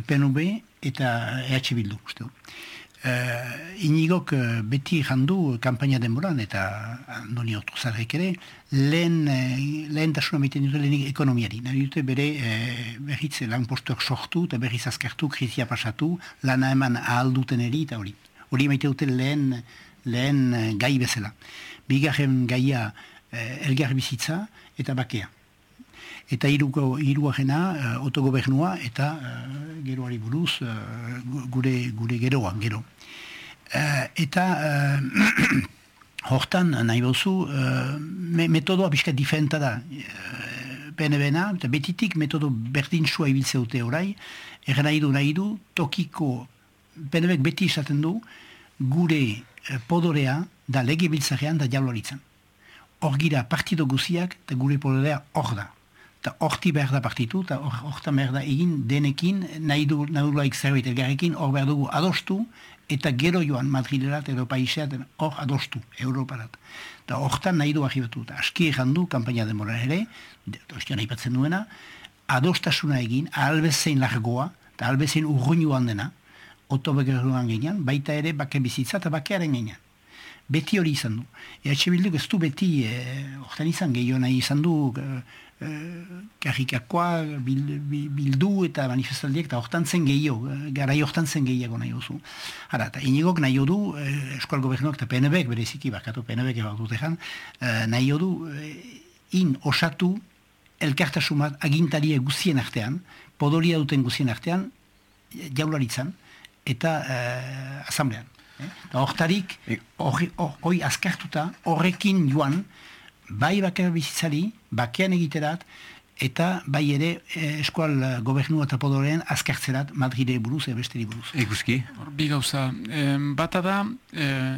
PNB eta EH Bildu, uste dut. Uh, inigok uh, beti jandu kampaina denboran eta andoni otu zarrek ere lehen, uh, lehen tasuna meiten dute lehenik ekonomiari. Nahi dute bere uh, berriz lan postuak sortu eta berriz azkartu, krizia pasatu, lana eman ahalduten eri eta hori. Hori maite dute lehen, lehen gai bezala. Bigarren gaia uh, elgar bizitza eta bakea eta iruko iruagena uh, eh, autogobernua eta uh, geroari buruz uh, gure gure geroan gero. Uh, eta uh, (clears throat) hortan nahi bozu uh, me, metodoa bizka diferenta da PNB-na, eta betitik metodo berdintsua ibiltzeute orai, erra nahi du nahi du, tokiko PNB beti izaten du gure podorea da lege biltzarean da jaularitzen. Hor gira partido guziak eta gure podorea hor da eta horti behar da partitu, eta horta behar da egin denekin, nahi du, nahi du zerbait elgarrekin, hor behar dugu adostu, eta gero joan Madriderat edo paiseat, hor adostu, Europarat. Eta hortan nahi du ahibatu, eta aski egin du, kampaina demora ere, ostia nahi patzen duena, adostasuna egin, albezein largoa, eta albezein urruinuan dena, otobegeruan genian, baita ere bake bizitza eta bakearen genian. Beti hori izan du. EH Bilduk ez du beti, eh, hortan izan gehiago nahi izan du, eh, karrikakoa bildu eta manifestaldiek eta hortan zen gehiago, gara hortan zen gehiago nahi duzu. Hara, eta inigok nahi du, eh, eskual gobernuak eta PNB, bereziki, bakatu PNB, ebak dut ezan, eh, nahi du, eh, in osatu elkartasumat agintaria guzien artean, podoria duten guzien artean, jaularitzan, eta eh, asamblean. Eh? Hortarik, hori azkartuta, horrekin joan, bai bakar bizitzari, bakean egiterat, eta bai ere eh, eskual gobernu eta podorean azkartzerat Madride buruz, ebesteri buruz. Ikuski? Bi gauza, eh, bata da, eh,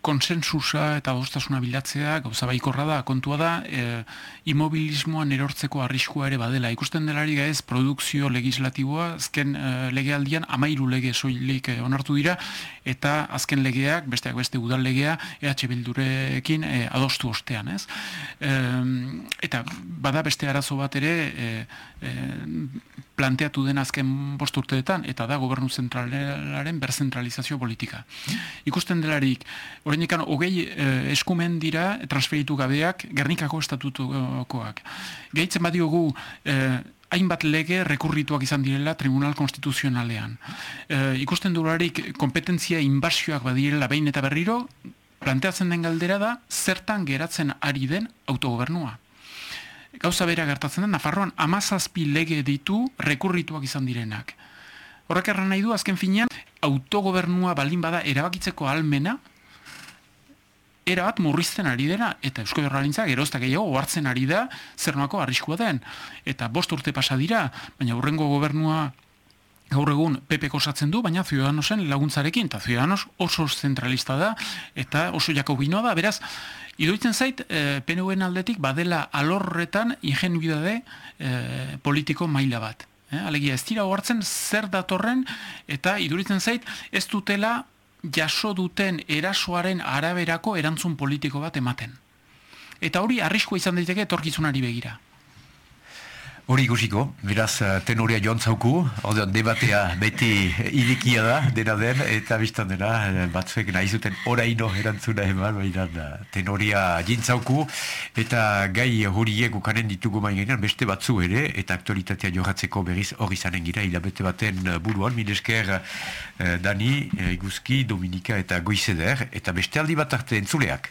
konsensusa eta adostasuna bilatzea, gauza baikorra da, kontua da, e, imobilismoan erortzeko arriskua ere badela. Ikusten delari ez produkzio legislatiboa, azken e, legealdian, amairu lege soilik e, onartu dira, eta azken legeak, besteak beste udal legea, EH Bildurekin e, adostu ostean, ez? E, eta bada beste arazo bat ere, e, e, planteatu den azken bost urteetan, eta da gobernu zentralaren berzentralizazio politika. Ikusten delarik, horrein hogei eh, eskumen dira transferitu gabeak Gernikako estatutukoak. Gehitzen badiogu eh, hainbat lege rekurrituak izan direla Tribunal Konstituzionalean. Eh, ikusten durarik kompetentzia inbasioak badirela behin eta berriro, planteatzen den galdera da, zertan geratzen ari den autogobernua gauza bera gertatzen den, Nafarroan amazazpi lege ditu rekurrituak izan direnak. Horrek erran nahi du, azken finean, autogobernua balin bada erabakitzeko almena, erabat murrizten ari dena, eta Eusko Berralintza gerozta gehiago ohartzen ari da, zer noako arriskua den. Eta bost urte pasa dira, baina urrengo gobernua gaur egun PP osatzen du, baina Ciudadanosen laguntzarekin, eta Ciudadanos oso zentralista da, eta oso jako da, beraz, Iduitzen zait, e, aldetik badela alorretan ingenuidade e, politiko maila bat. E, alegia, ez dira hoartzen zer datorren eta iduritzen zait, ez dutela jaso duten erasoaren araberako erantzun politiko bat ematen. Eta hori arriskoa izan daiteke etorkizunari begira. Hori ikusiko, beraz eh, tenoria joan zauku, ordean debatea beti irikia da, dena den, eta biztan dena, eh, batzuek nahi zuten oraino erantzuna eman, baina eh, tenoria jintzauku, eta gai horiek ukanen ditugu main beste batzu ere, eta aktualitatea johatzeko berriz hori zanen gira, hilabete baten buruan, minesker Dani, Iguzki, Dominika eta Goizeder, eta beste aldi bat arte entzuleak.